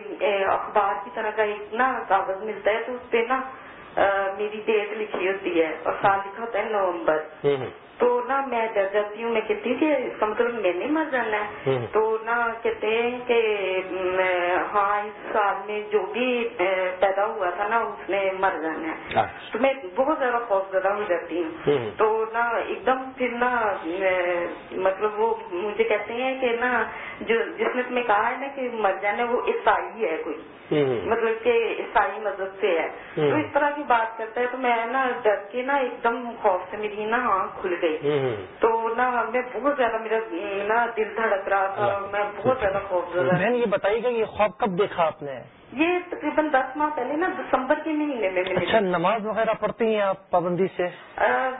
اخبار کی طرح کا ایک نا کاغذ ملتا ہے تو اس پہ نا میری ڈیٹ لکھی ہوتی ہے اور سال لکھا ہوتا ہے نومبر۔ تو نہ میں ڈر جاتی ہوں میں کہتی کہ اس کا مطلب میں نہیں مر جانا ہے۔ تو نہ کہتے ہیں کہ ہاں اس سال میں جو بھی پیدا ہوا تھا نا اس نے مر جانا ہے۔ تو میں بہت زیادہ خوف زدہ ہو جاتی ہوں۔ تو نہ ایک دم پھر نہ مطلب وہ مجھے کہتے ہیں کہ نا جو جس نے تمہیں کہا ہے نا کہ مر جانا وہ عیسائی ہے کوئی۔ مطلب کہ عیسائی مذہب سے ہے۔ تو اس طرح کی بات کرتا ہے تو میں نا ڈر کے نا ایک دم خوف سے میری نا آنکھ کھل گئی۔ تو نا میں بہت زیادہ میرا نا دل دھڑک رہا تھا میں بہت زیادہ خوف بہن یہ بتائیے گا یہ خواب کب دیکھا آپ نے؟ یہ تقریباً دس ماہ پہلے نا دسمبر کے مہینے میں اچھا نماز وغیرہ پڑھتی ہیں آپ پابندی سے؟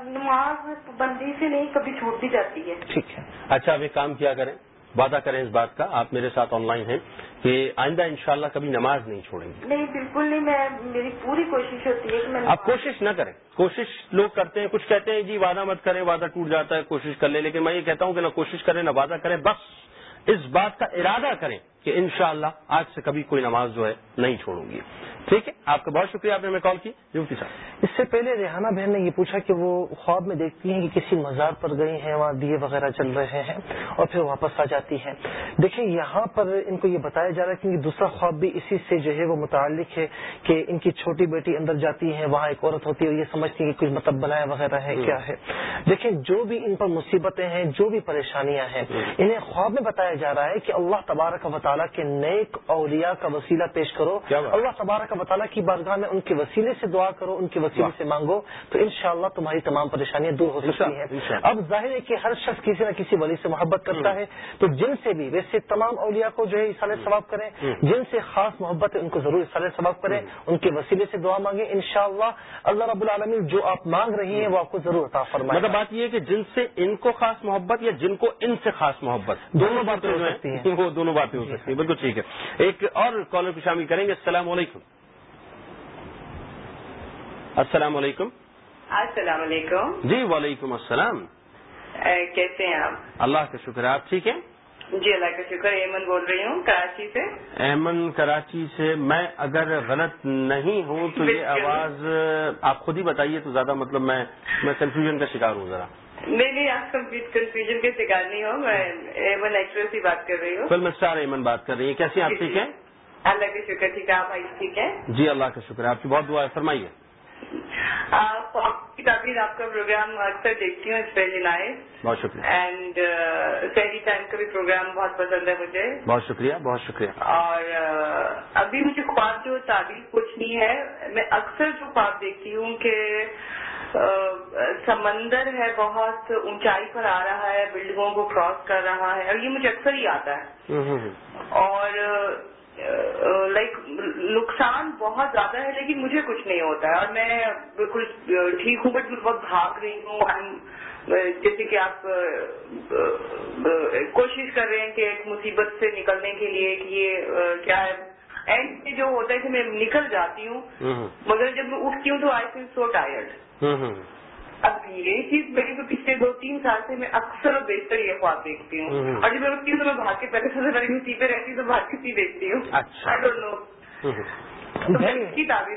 نماز پابندی سے نہیں کبھی چھوٹ دی جاتی ہے۔ ٹھیک ہے۔ اچھا اب ایک کام کیا کریں؟ وعدہ کریں اس بات کا۔ آپ میرے ساتھ آن لائن ہیں کہ آئندہ انشاءاللہ کبھی نماز نہیں چھوڑیں گے۔ نہیں بالکل نہیں میں میری پوری کوشش ہوتی ہے کہ میں آپ کوشش نہ کریں۔ کوشش لوگ کرتے ہیں کچھ کہتے ہیں جی وعدہ مت کریں وعدہ ٹوٹ جاتا ہے کوشش کر لیں لیکن میں یہ کہتا ہوں کہ نہ کوشش کریں نہ وعدہ کریں بس اس بات کا ارادہ کریں۔ کہ انشاءاللہ آج سے کبھی کوئی نماز جو ہے نہیں چھوڑوں گی۔ ٹھیک ہے؟ آپ کا بہت شکریہ آپ نے ہمیں کال کی۔ یوفتی صاحب۔ اس سے پہلے ریحانہ بہن نے یہ پوچھا کہ وہ خواب میں دیکھتی ہیں کہ کسی مزار پر گئی ہیں وہاں دیے وغیرہ چل رہے ہیں اور پھر واپس آ جاتی ہیں۔ دیکھیں یہاں پر ان کو یہ بتایا جا رہا ہے کہ دوسرا خواب بھی اسی سے جو ہے وہ متعلق ہے کہ ان کی چھوٹی بیٹی اندر جاتی ہے وہاں ایک عورت ہوتی ہے یہ سمجھتی ہے کہ کچھ مطلب بنایا وغیرہ ہے کیا ہے۔ دیکھیں جو بھی ان پر مصیبتیں ہیں جو بھی پریشانیاں ہیں انہیں خواب میں بتایا جا رہا ہے کہ اللہ تبارک و تعالیٰ کے نیک اولیاء کا وسیلہ پیش کرو. اللہ تبارک و تعالیٰ کی بارگاہ میں ان کے وسیلے سے دعا کرو ان کے وسیلے سے مانگو تو انشاءاللہ تمہاری تمام پریشانیاں دور ہو سکتی ہیں. اب ظاہر ہے کہ ہر شخص کسی نہ کسی ولی سے محبت کرتا ہے تو جن سے بھی ویسے تمام اولیاء کو جو ہے اصال ثواب کریں جن سے خاص محبت ہے ان کو ضرور اصال ثواب کریں ان کے وسیلے سے دعا مانگیں انشاءاللہ اللہ رب العالمین جو آپ مانگ رہی ہیں وہ آپ کو ضرور عطا فرمائے مطلب بات یہ ہے کہ جن سے ان کو خاص محبت یا جن کو ان سے خاص محبت؟ دونوں باتیں ہو سکتی ہیں۔ وہ دونوں باتیں ہو سکتی ہیں۔ بالکل ٹھیک ہے۔ ایک اور کالر کو شامل کریں گے۔ السلام علیکم۔ السلام علیکم۔ السلام علیکم۔ جی وعلیکم السلام۔ کیسے ہیں آپ؟ اللہ کا شکر ہے آپ ٹھیک ہیں؟ جی اللہ کا شکر ایمن بول رہی ہوں کراچی سے۔ ایمن کراچی سے۔ میں اگر غلط نہیں ہوں تو یہ آواز آپ خود ہی بتائیے تو زیادہ مطلب میں میں کنفیوژن کا شکار ہوں ذرا۔ نہیں نہیں آپ کمپلیٹ کنفیوژن کے شکار نہیں ہوں میں ایمن ایکٹریس ہی بات کر رہی ہوں۔ فلم اسٹار ایمن بات کر رہی ہیں۔ کیسی آپ؟ ٹھیک ہیں؟ اللہ کا شکر ٹھیک ہے آپ ٹھیک ہے جی اللہ کا شکر ہے آپ کی بہت دعا ہے فرمائیے۔ کی تعبیر آپ کا پروگرام اکثر دیکھتی ہوں اسپیشل آئے بہت شکریہ۔ اینڈ سیری ٹائم کا بھی پروگرام بہت پسند ہے مجھے۔ بہت شکریہ بہت شکریہ۔ اور ابھی مجھے خواب جو تعبیر پوچھنی ہے میں اکثر جو خواب دیکھتی ہوں کہ سمندر ہے بہت اونچائی پر آ رہا ہے بلڈنگوں کو کراس کر رہا ہے اور یہ مجھے اکثر ہی آتا ہے۔ اور لائک نقصان بہت زیادہ ہے لیکن مجھے کچھ نہیں ہوتا ہے۔ اور میں بالکل ٹھیک ہوں بٹ وقت بھاگ رہی ہوں۔ جیسے کہ آپ کوشش کر رہے ہیں کہ ایک مصیبت سے نکلنے کے لیے کہ یہ کیا ہے۔ اینڈ میں جو ہوتا ہے کہ میں نکل جاتی ہوں مگر جب میں اٹھتی ہوں تو آئی فیل سو ٹائرڈ اب یہ چیز میری تو پچھلے دو تین سال سے میں اکثر اور بیشتر یہ خواب دیکھتی ہوں۔ اور جب میں اٹھتی ہوں تو میں بھاگ کے پہلے سب سے سی پہ رہتی ہوں تو بھاگ کے سی دیکھتی ہوں۔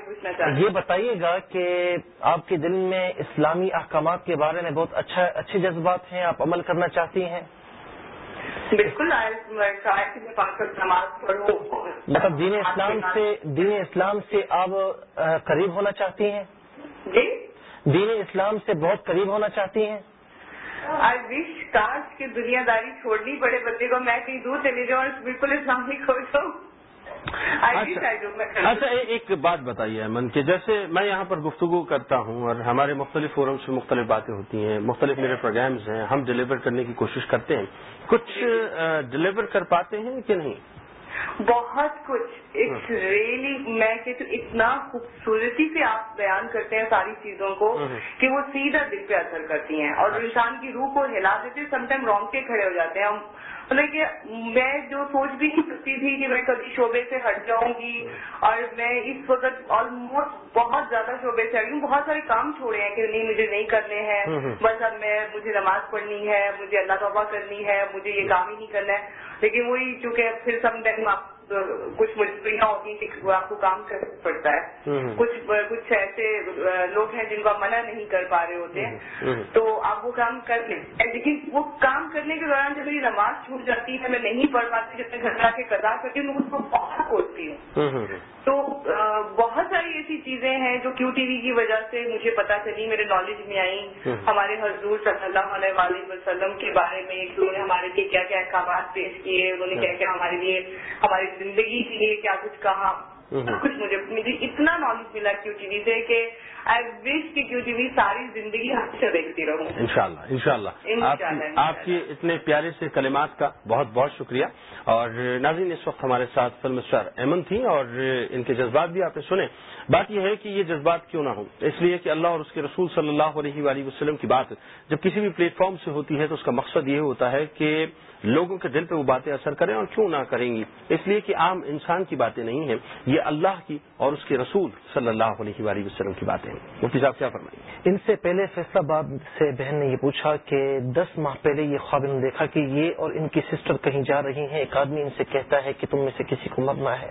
پوچھنا چاہتی یہ بتائیے گا کہ آپ کے دل میں اسلامی احکامات کے بارے میں بہت اچھا اچھے جذبات ہیں آپ عمل کرنا چاہتی ہیں؟ بالکل نماز پڑھوں۔ مطلب دین اسلام سے دین اسلام سے آپ قریب ہونا چاہتی ہیں؟ جی؟ دین اسلام سے بہت قریب ہونا چاہتی ہیں۔ آئی وش کاش کی دنیا داری چھوڑنی پڑے بندے کو میں کہیں دور چلی جاؤں اور بالکل اسلامک ہو جاؤں۔ اچھا ایک بات بتائیے امن کہ جیسے میں یہاں پر گفتگو کرتا ہوں اور ہمارے مختلف فورم سے مختلف باتیں ہوتی ہیں مختلف میرے پروگرامز ہیں ہم ڈلیور کرنے کی کوشش کرتے ہیں۔ کچھ ڈلیور کر پاتے ہیں کہ نہیں؟ بہت کچھ. اٹس ریئلی میں کہتی ہوں اتنا خوبصورتی سے آپ بیان کرتے ہیں ساری چیزوں کو کہ وہ سیدھا دل پہ اثر کرتی ہیں اور انسان کی روح کو ہلا دیتے سم ٹائم رونگ کے کھڑے ہو جاتے ہیں. ہم مطلب کہ میں جو سوچ بھی نہیں سکتی تھی کہ میں کبھی شعبے سے ہٹ جاؤں گی اور میں اس وقت آلموسٹ بہت زیادہ شعبے سے ہوں. بہت سارے کام چھوڑے ہیں کہ نہیں مجھے نہیں کرنے ہیں. بس اب میں مجھے نماز پڑھنی ہے مجھے اللہ توبہ کرنی ہے مجھے یہ کام ہی نہیں کرنا ہے. لیکن وہی چونکہ پھر سم ٹائم آپ کچھ مجبوریاں ہوتی ہیں کہ آپ کو کام کرنا پڑتا ہے۔ کچھ کچھ ایسے لوگ ہیں جن کو آپ منع نہیں کر پا رہے ہوتے ہیں۔ تو آپ وہ کام کر لیں۔ لیکن وہ کام کرنے کے دوران جب میری نماز چھوٹ جاتی ہے میں نہیں پڑھ پاتی جب میں گھر جا کے قدا کرتی ہوں میں اس کو بہت سوچتی ہوں۔ تو بہت ساری ایسی چیزیں ہیں جو کیو ٹی وی کی وجہ سے مجھے پتا چلی میرے نالج میں آئی ہمارے حضور صلی اللہ علیہ وسلم کے بارے میں انہوں نے ہمارے لیے کیا کیا احکامات پیش کیے انہوں نے کیا کیا ہمارے لیے ہماری زندگی کے لیے کیا کچھ کہا۔ کچھ مجھے مجھے اتنا نالج ملا کیو ٹی وی سے کہ آئی وش کی کیو ٹی وی ساری زندگی ہمیشہ دیکھتی رہوں۔ انشاءاللہ انشاءاللہ۔ آپ کی اتنے پیارے سے کلمات کا بہت بہت شکریہ۔ اور ناظرین اس وقت ہمارے ساتھ فلم اسٹار ایمن تھی اور ان کے جذبات بھی آپ نے سنے۔ بات یہ ہے کہ یہ جذبات کیوں نہ ہوں۔ اس لیے کہ اللہ اور اس کے رسول صلی اللہ علیہ وآلہ وسلم کی بات جب کسی بھی پلیٹ فارم سے ہوتی ہے تو اس کا مقصد یہ ہوتا ہے کہ لوگوں کے دل پہ وہ باتیں اثر کریں اور کیوں نہ کریں گی۔ اس لیے کہ عام انسان کی باتیں نہیں ہیں۔ یہ اللہ کی اور اس کے رسول صلی اللہ علیہ وآلہ وسلم کی باتیں مفتی صاحب کیا فرمائیں؟ ان سے پہلے فیصلہ باد سے بہن نے یہ پوچھا کہ دس ماہ پہلے یہ خواب نے دیکھا کہ یہ اور ان کی سسٹر کہیں جا رہی ہیں، ایک آدمی ان سے کہتا ہے کہ تم میں سے کسی کو مرنا ہے۔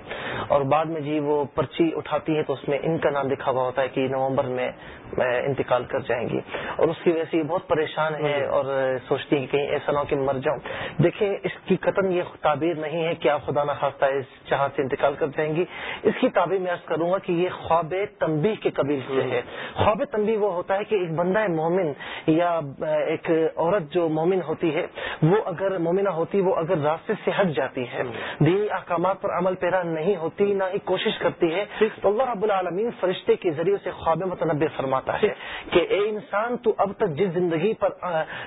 اور بعد میں جی وہ پرچی اٹھاتی ہے تو اس میں ان کا نام لکھا ہوا ہوتا ہے کہ نومبر میں انتقال کر جائیں گی۔ اور اس کی وجہ سے یہ بہت پریشان ہے اور سوچتی ہے کہ کہیں ایسا نہ ہو کہ مر جاؤں۔ دیکھیں اس کی قطن یہ تعبیر نہیں ہے کہ آپ خدا نخواستہ اس جہاں سے انتقال کر جائیں گی۔ اس کی تعبیر میں عرض کروں گا کہ یہ خواب تنبیہ کے قبیل سے ہے۔ خواب تنبیہ وہ ہوتا ہے کہ ایک بندہ مومن یا ایک عورت جو مومن ہوتی ہے وہ اگر مومنہ ہوتی وہ اگر راستے سے ہٹ جاتی ہے۔ دینی احکامات پر عمل پیرا نہیں ہوتی نہ ہی کوشش کرتی ہے۔ تو اللہ رب العالمین فرشتے کے ذریعے سے خواب متنوع فرماتا ہے کہ اے انسان تو اب تک جس زندگی پر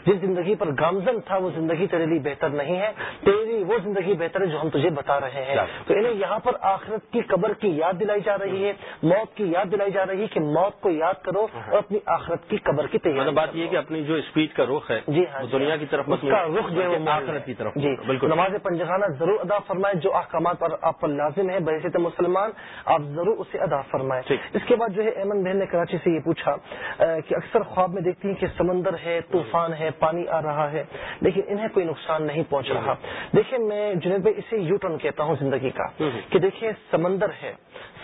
جس زندگی پر گامزن تھا وہ زندگی تیرے لیے بہتر نہیں ہے۔ تیری وہ زندگی بہتر ہے جو ہم تجھے بتا رہے ہیں۔ تو انہیں یہاں پر آخرت کی قبر کی یاد دلائی جا رہی ہے موت کی یاد دلائی جا رہی ہے کہ موت کو یاد کرو اور اپنی آخرت کی قبر کی تیاری بات یہ کہ اپنی جو اسپیچ کا رخ ہے جی ہاں دنیا کی طرف اس کا رخ جو ہے آخرت کی طرف جی بالکل۔ نماز پنجگانہ ضرور ادا فرمائے جو احکامات پر آپ پر لازم ہے بحثیت مسلمان آپ ضرور اسے ادا فرمائے اس کے بعد جو ہے ایمن بہن نے کراچی سے یہ پوچھا کہ اکثر خواب میں دیکھتی ہیں کہ سمندر ہے طوفان ہے پانی آ رہا ہے لیکن انہیں کوئی نقصان نہیں پہنچ رہا۔ دیکھیں میں جنید بھائی اسے یو ٹرن کہتا ہوں زندگی کا کہ دیکھیں سمندر ہے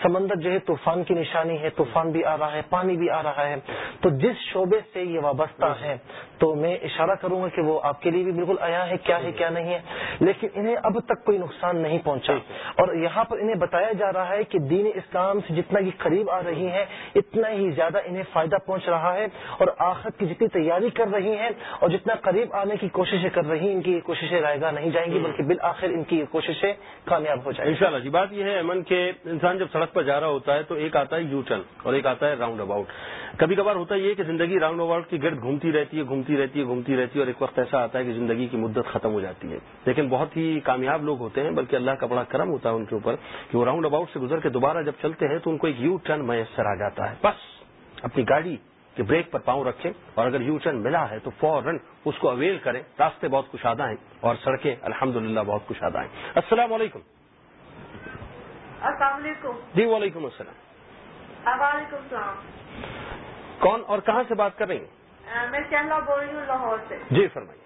سمندر جو ہے طوفان کی نشانی ہے طوفان بھی آ رہا ہے پانی بھی آ رہا ہے۔ تو جس شعبے سے یہ وابستہ ہے تو میں اشارہ کروں گا کہ وہ آپ کے لیے بھی بالکل آیا ہے کیا ہے کیا نہیں ہے۔ لیکن انہیں اب تک کوئی نقصان نہیں پہنچا۔ اور یہاں پر انہیں بتایا جا رہا ہے کہ دین اسلام سے جتنا یہ قریب آ رہی ہیں اتنا ہی زیادہ انہیں فائدہ پہنچ رہا ہے۔ اور آخرت کی جتنی تیاری کر رہی ہیں اور جتنا قریب آنے کی کوششیں کر رہی ہیں ان کی یہ کوششیں رائے گا نہیں جائیں گی بلکہ بالآخر ان کی یہ کوششیں کامیاب ہو جائیں گی۔ جی بات یہ ہے امن کے انسان جب سڑک پر جا رہا ہوتا ہے تو ایک آتا ہے یو ٹرن اور ایک آتا ہے راؤنڈ اباؤٹ۔ کبھی کبھار ہوتا ہے یہ کہ زندگی راؤنڈ اباؤٹ کی گرد گھومتی رہتی ہے، گھومتی رہتی ہے، گھومتی رہتی ہے اور ایک وقت ایسا آتا ہے کہ زندگی کی مدت ختم ہو جاتی ہے۔ لیکن بہت ہی کامیاب لوگ ہوتے ہیں، بلکہ اللہ کا بڑا کرم ہوتا ہے ان کے اوپر کہ وہ راؤنڈ اباؤٹ سے گزر کے دوبارہ جب چلتے ہیں تو ان کو ایک یو ٹرن میسر آ جاتا ہے۔ بس اپنی گاڑی کے بریک پر پاؤں رکھیں اور اگر یو ٹرن ملا ہے تو فوراً اس کو اویل کریں۔ راستے بہت کشادہ ہیں اور سڑکیں الحمد بہت کشادہ ہیں۔ السلام علیکم۔ السلام علیکم۔ جی وعلیکم السلام۔ وعلیکم السلام۔ کون اور کہاں سے بات کر رہی ہیں؟ میں کہلا بول رہی ہوں لاہور سے۔ جی فرمائیے۔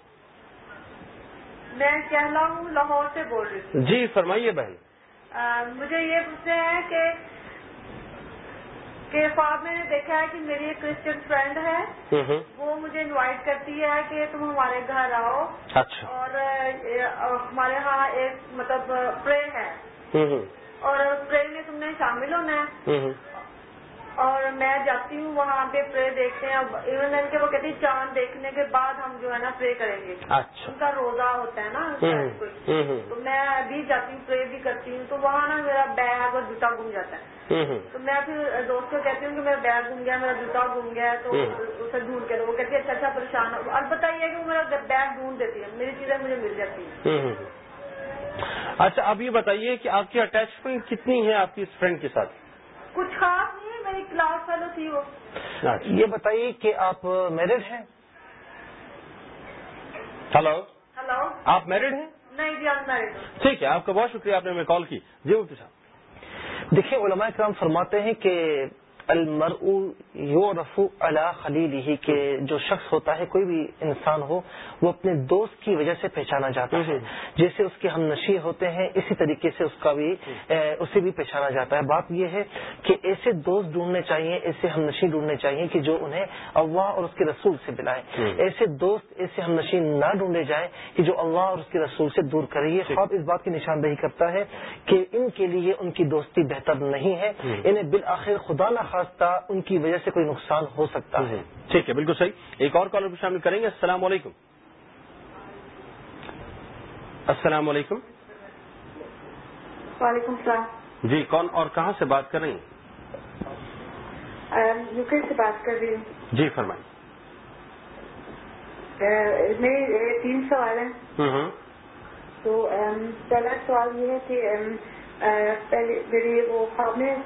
میں کہلا ہوں لاہور سے بول رہی ہوں۔ جی فرمائیے بہن۔ مجھے یہ پوچھنا ہے کہ کہ خواب میں نے دیکھا ہے کہ میری ایک کرسچن فرینڈ ہے۔ وہ مجھے انوائٹ کرتی ہے کہ تم ہمارے گھر آؤ۔ اچھا۔ اور ہمارے ہاں ایک مطلب پرے ہے۔ اور پرے میں تم نے شامل ہونا ہے۔ اور میں جاتی ہوں وہاں پہ پرے دیکھتے ہیں۔ ایون کہ وہ کہتی چاند دیکھنے کے بعد ہم جو ہے نا پرے کریں گے۔ اچھا۔ ان کا روزہ ہوتا ہے نا تو میں ابھی جاتی ہوں پرے بھی کرتی ہوں۔ تو وہاں نا میرا بیگ اور جوتا گم جاتا ہے۔ تو میں پھر دوست کو کہتی ہوں کہ میرا بیگ گم گیا میرا جوتا گم گیا تو اسے ڈھونڈ کے وہ کہتی ہے اچھا اچھا پریشان ہو۔ اور بتائیے کہ وہ میرا بیگ ڈھونڈ دیتی ہے میری چیزیں مجھے مل جاتی ہیں۔ اچھا اب یہ بتائیے کہ آپ کی اٹیچمنٹ کتنی ہے آپ کی اس فرینڈ کے ساتھ؟ کچھ خاص نہیں ہے میری کلاس فیلو تھی وہ۔ یہ بتائیے کہ آپ میرڈ ہیں؟ ہلو ہلو آپ میرڈ ہیں؟ نہیں جی میرڈ ٹھیک ہے آپ کا بہت شکریہ آپ نے ہمیں کال کی۔ جی مفتی صاحب۔ دیکھیں علماء کرام فرماتے ہیں کہ المر یو رفو اللہ خلیل ہی کہ جو شخص ہوتا ہے کوئی بھی انسان ہو وہ اپنے دوست کی وجہ سے پہچانا جاتا ہے۔ جیسے اس کے ہم نشی ہوتے ہیں اسی طریقے سے اس کا بھی اسے بھی پہچانا جاتا ہے۔ بات یہ ہے کہ ایسے دوست ڈھونڈنے چاہیے ایسے ہم نشی ڈھونڈنے چاہیے کہ جو انہیں اللہ اور اس کے رسول سے ملائے ایسے دوست ایسے ہم نشی نہ ڈھونڈے جائیں کہ جو اللہ اور اس کے رسول سے دور کرے۔ یہ خواب اس بات کی نشاندہی کرتا ہے کہ ان کے لیے ان کی دوستی بہتر نہیں ہے۔ انہیں بالآخر خدا نہ ان کی وجہ سے کوئی نقصان ہو سکتا ہے۔ ٹھیک ہے بالکل صحیح۔ ایک اور کالر بھی شامل کریں گے۔ السلام علیکم۔ السلام علیکم۔ وعلیکم السلام۔ جی کون اور کہاں سے بات کر رہی ہیں؟ یو کے سے بات کر رہی ہوں۔ جی فرمائیے میرے تین سوال ہیں۔ تو پہلا سوال یہ ہے کہ پہلے میرے وہ خواب میں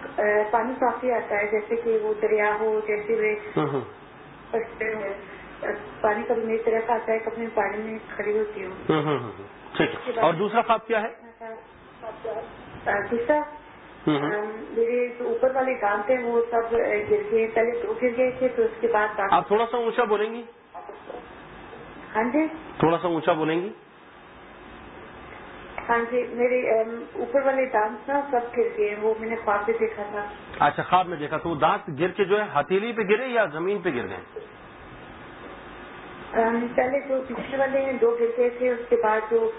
پانی کافی آتا ہے جیسے کہ وہ دریا ہو جیسے پانی کبھی میری طرف آتا ہے کبھی پانی میں کھڑی ہوتی ہوں۔ اور دوسرا خواب کیا ہے؟ دوسرا میرے جو اوپر والے دانت تھے وہ سب گر گئے۔ پہلے دو گر گئے تھے تو اس کے بعد آپ تھوڑا سا اونچا بولیں گی؟ ہاں جی۔ تھوڑا سا اونچا بولیں گی؟ ہاں جی میرے اوپر والے دانت نا سب گر گئے وہ میں نے خواب میں دیکھا تھا۔ اچھا خواب میں دیکھا تو وہ دانت گر کے جو ہے ہتھیلی پہ گرے یا زمین پہ گر گئے؟ پہلے جو پچھلے والے دو گر گئے تھے اس کے بعد جو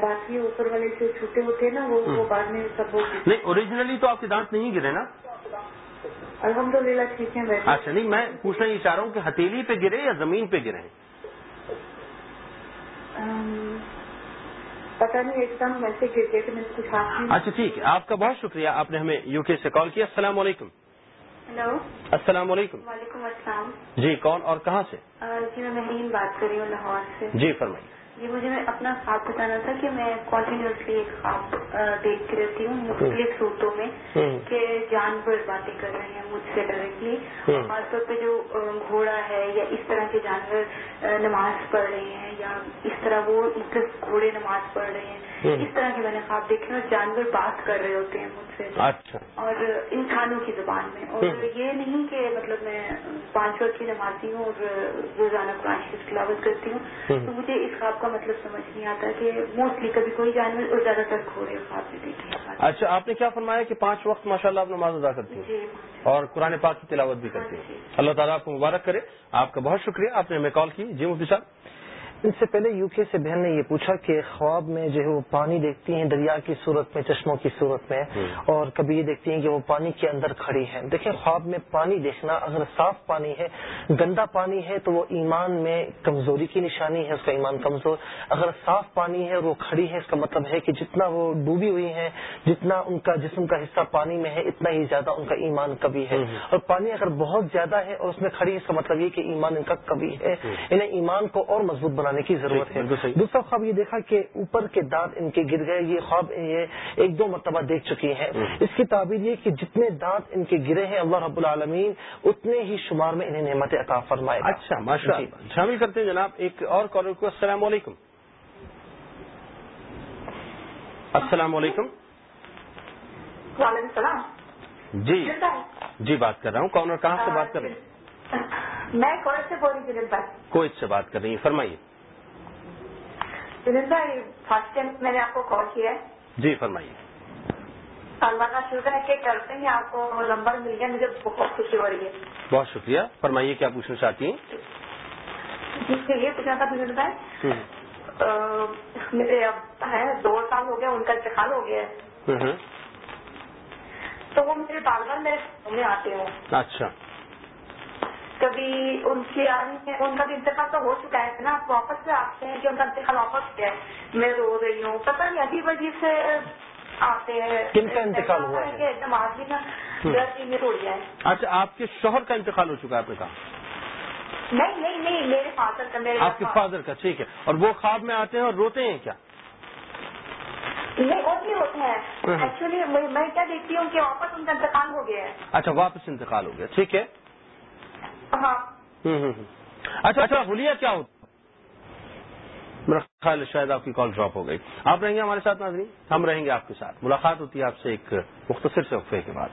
باقی اوپر والے جو چھوٹے ہوتے ہیں نا وہ بعد میں سب نہیں اوریجنلی تو آپ کے دانت نہیں گرے نا؟ الحمد للہ ٹھیک ہے اچھا نہیں میں پوچھنا یہ چاہ رہا ہوں کہ ہتھیلی پہ گرے یا زمین پہ گرے؟ پتا نہیں ایک دم ویسے گر گئے میں کچھ اچھا ٹھیک ہے۔ آپ کا بہت شکریہ آپ نے ہمیں یو کے سے کال کیا۔ السلام علیکم۔ ہلو۔ السلام علیکم۔ وعلیکم السلام۔ جی کون اور کہاں سے؟ جی میں مہین بات کر رہی ہوں لاہور سے۔ جی فرمائیے۔ جی مجھے اپنا خواب بتانا تھا کہ میں کنٹینیوسلی ایک خواب دیکھتی رہتی ہوں مختلف صورتوں میں۔ جانور باتیں کر رہے ہیں مجھ سے ڈائریکٹلی۔ خاص طور پہ جو گھوڑا ہے یا اس طرح کے جانور نماز پڑھ رہے ہیں یا اس طرح وہ گھوڑے نماز پڑھ رہے ہیں۔ اس طرح کے میں نے خواب دیکھے اور جانور بات کر رہے ہوتے ہیں مجھ سے۔ اچھا۔ اور انسانوں کی زبان میں۔ اور یہ نہیں کہ مطلب میں پانچ وقت کی نمازی ہوں اور روزانہ قرآن شریف تلاوت کرتی ہوں۔ تو مجھے اس خواب کا مطلب سمجھ نہیں آتا کہ موسٹلی کبھی کوئی جانور اور زیادہ تر گھوڑے خواب میں دیکھے اچھا آپ نے کیا فرمایا کہ پانچ وقت ماشاء اللہ آپ نماز ادا کرتی ہیں؟ جی اور قرآن پاک کی تلاوت بھی کرتی ہیں۔ اللہ تعالیٰ آپ کو مبارک کرے۔ آپ کا بہت شکریہ۔ آپ نے ہمیں کال کی۔ جی مفتی صاحب۔ ان سے پہلے یو کے سے بہن نے یہ پوچھا کہ خواب میں جو ہے وہ پانی دیکھتی ہیں دریا کی صورت میں چشموں کی صورت میں اور کبھی یہ دیکھتی ہیں کہ وہ پانی کے اندر کھڑی ہیں۔ دیکھیں خواب میں پانی دیکھنا اگر صاف پانی ہے گندا پانی ہے تو وہ ایمان میں کمزوری کی نشانی ہے اس کا ایمان کمزور۔ اگر صاف پانی ہے اور وہ کھڑی ہے اس کا مطلب ہے کہ جتنا وہ ڈوبی ہوئی ہیں جتنا ان کا جسم کا حصہ پانی میں ہے اتنا ہی زیادہ ان کا ایمان کبھی ہے۔ اور پانی اگر بہت زیادہ ہے اور اس میں کھڑی ہے اس کا مطلب یہ کہ ایمان ان کا کبھی ہے۔ انہیں ایمان کو اور مضبوط بنانے کی ضرورت ہے۔ دوسرا خواب یہ دیکھا کہ اوپر کے دانت ان کے گر گئے یہ خواب یہ ایک دو مرتبہ دیکھ چکی ہیں۔ اس کی تعبیر یہ کہ جتنے دانت ان کے گرے ہیں اللہ رب العالمین اتنے ہی شمار میں انہیں نعمت عطا فرمائے اچھا ماشاء اللہ شامل کرتے ہیں جناب ایک اور کالر کو السلام علیکم۔ السلام علیکم۔ وعلیکم السلام۔ جی۔ جی بات کر رہا ہوں۔ کون اور کہاں سے بات کر رہے ہیں؟ میں کوئٹ سے بول رہی ہوں کوئٹ سے بات کر رہی ہیں فرمائیے۔ بھائی فرسٹ ٹائم میں نے آپ کو کال کیا ہے جی فرمائیے اللہ کا شکر ہے کہ کرتے ہیں آپ کو نمبر مل گیا مجھے بہت خوشی ہو رہی ہے بہت شکریہ فرمائیے کیا پوچھنا چاہتی ہیں جی سے یہ پوچھنا تھا سنیل بھائی میرے اب ہے دو سال ہو گیا ان کا انتقال ہو گیا ہے تو وہ میرے بار بار میرے میں آتے ہیں اچھا کبھی ان کی ان کا بھی انتقال تو ہو چکا ہے نا واپس سے آتے ہیں کہ ان کا انتقال واپس کیا ہے۔ میں رو رہی ہوں۔ پتہ نہیں عجیب عجیب سے آتے ہیں۔ کن کا انتقال ہوا ہے؟ ایک دم آدمی نا میں توڑ گیا ہے۔ اچھا آپ کے شوہر کا انتقال ہو چکا ہے آپ نے کہا نہیں نہیں نہیں میرے فادر کا میرے آپ کے فادر کا ٹھیک ہے۔ اور وہ خواب میں آتے ہیں اور روتے ہیں کیا؟ نہیں وہ بھی ہوتے ہیں۔ ایکچولی میں کیا دیکھتی ہوں کہ واپس ان کا انتقال ہو گیا ہے۔ اچھا واپس انتقال ہو گیا ٹھیک ہے۔ ہاں اچھا اچھا حلیہ کیا ہوتا؟ میرا خیال ہے شاید آپ کی کال ڈراپ ہو گئی۔ آپ رہیں گے ہمارے ساتھ ناظرین؟ ہم رہیں گے آپ کے ساتھ۔ ملاقات ہوتی ہے آپ سے ایک مختصر سے وقفے کے بعد۔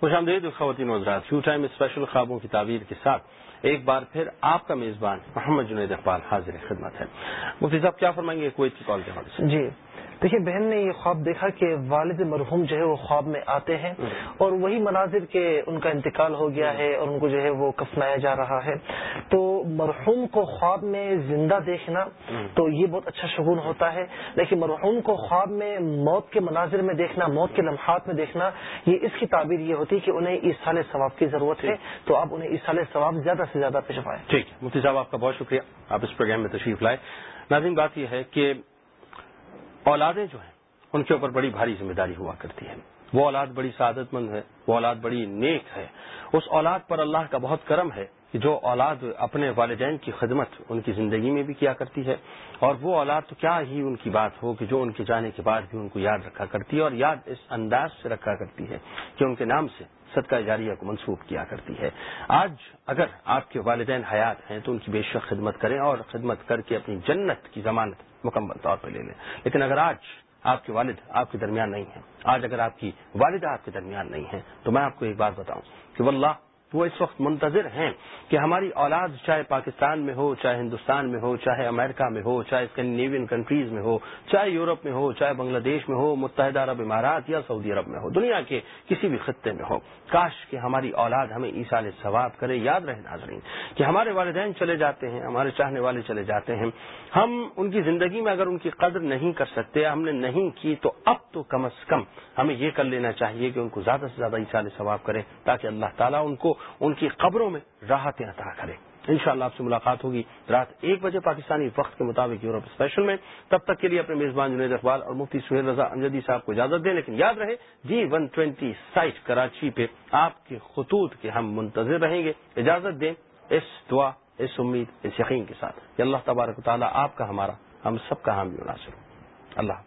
خوش آمدید خواتین وزرات فیو ٹائم اسپیشل خوابوں کی تعبیر کے ساتھ ایک بار پھر آپ کا میزبان محمد جنید اقبال حاضر خدمت ہے۔ مفتی صاحب کیا فرمائیں گے کوئی کی کال کے حوالے سے؟ جی۔ دیکھیے بہن نے یہ خواب دیکھا کہ والد مرحوم جو ہے وہ خواب میں آتے ہیں اور وہی مناظر کے ان کا انتقال ہو گیا ہے اور ان کو جو ہے وہ کفنایا جا رہا ہے۔ تو مرحوم کو خواب میں زندہ دیکھنا تو یہ بہت اچھا شگون ہوتا ہے۔ لیکن مرحوم کو خواب میں موت کے مناظر میں دیکھنا موت کے لمحات میں دیکھنا یہ اس کی تعبیر یہ ہوتی ہے کہ انہیں ایسال ثواب کی ضرورت ہے۔ تو آپ انہیں ایسال ثواب زیادہ سے زیادہ پیشوائیں ٹھیک ہے مفتی صاحب آپ کا بہت شکریہ۔ آپ اس پروگرام میں تشریف لائے۔ ناظرین بات یہ ہے کہ اولادیں جو ہیں، ان کے اوپر بڑی بھاری ذمہ داری ہوا کرتی ہے۔ وہ اولاد بڑی سعادت مند ہے، وہ اولاد بڑی نیک ہے۔ اس اولاد پر اللہ کا بہت کرم ہے۔ جو اولاد اپنے والدین کی خدمت ان کی زندگی میں بھی کیا کرتی ہے، اور وہ اولاد تو کیا ہی ان کی بات ہو کہ جو ان کے جانے کے بعد بھی ان کو یاد رکھا کرتی ہے اور یاد اس انداز سے رکھا کرتی ہے کہ ان کے نام سے صدقہ جاریہ کو منسوخ کیا کرتی ہے۔ آج اگر آپ کے والدین حیات ہیں تو ان کی بے شک خدمت کریں اور خدمت کر کے اپنی جنت کی ضمانت مکمل طور پر لے لیں۔ لیکن اگر آج آپ کے والد آپ کے درمیان نہیں ہیں، آج اگر آپ کی والدہ آپ کے درمیان نہیں ہے تو میں آپ کو ایک بات بتاؤں کہ واللہ وہ اس وقت منتظر ہیں کہ ہماری اولاد چاہے پاکستان میں ہو، چاہے ہندوستان میں ہو، چاہے امریکہ میں ہو، چاہے اسکینڈینیوین کنٹریز میں ہو، چاہے یورپ میں ہو، چاہے بنگلہ دیش میں ہو، متحدہ عرب امارات یا سعودی عرب میں ہو، دنیا کے کسی بھی خطے میں ہو۔ کاش کہ ہماری اولاد ہمیں عیسال ثواب کرے، یاد رہے ناظرین، کہ ہمارے والدین چلے جاتے ہیں، ہمارے چاہنے والے چلے جاتے ہیں۔ ہم ان کی زندگی میں اگر ان کی قدر نہیں کر سکتے، ہم نے نہیں کی، تو اب تو کم از کم ہمیں یہ کر لینا چاہیے کہ ان کو زیادہ سے زیادہ عیسال ثواب کریں، تاکہ اللہ تعالیٰ ان کو ان کی قبروں میں راحتیں عطا کرے انشاءاللہ آپ سے ملاقات ہوگی رات ایک بجے پاکستانی وقت کے مطابق یورپ اسپیشل میں۔ تب تک کے لیے اپنے میزبان جنید اقبال اور مفتی سہیل رضا انجدی صاحب کو اجازت دیں، لیکن یاد رہے G one twenty site Karachi پہ آپ کے خطوط کے ہم منتظر رہیں گے۔ اجازت دیں اس دعا، اس امید، اس یقین کے ساتھ کہ اللہ تبارک تعالیٰ آپ کا ہمارا، ہم سب کا حامی مناسب اللہ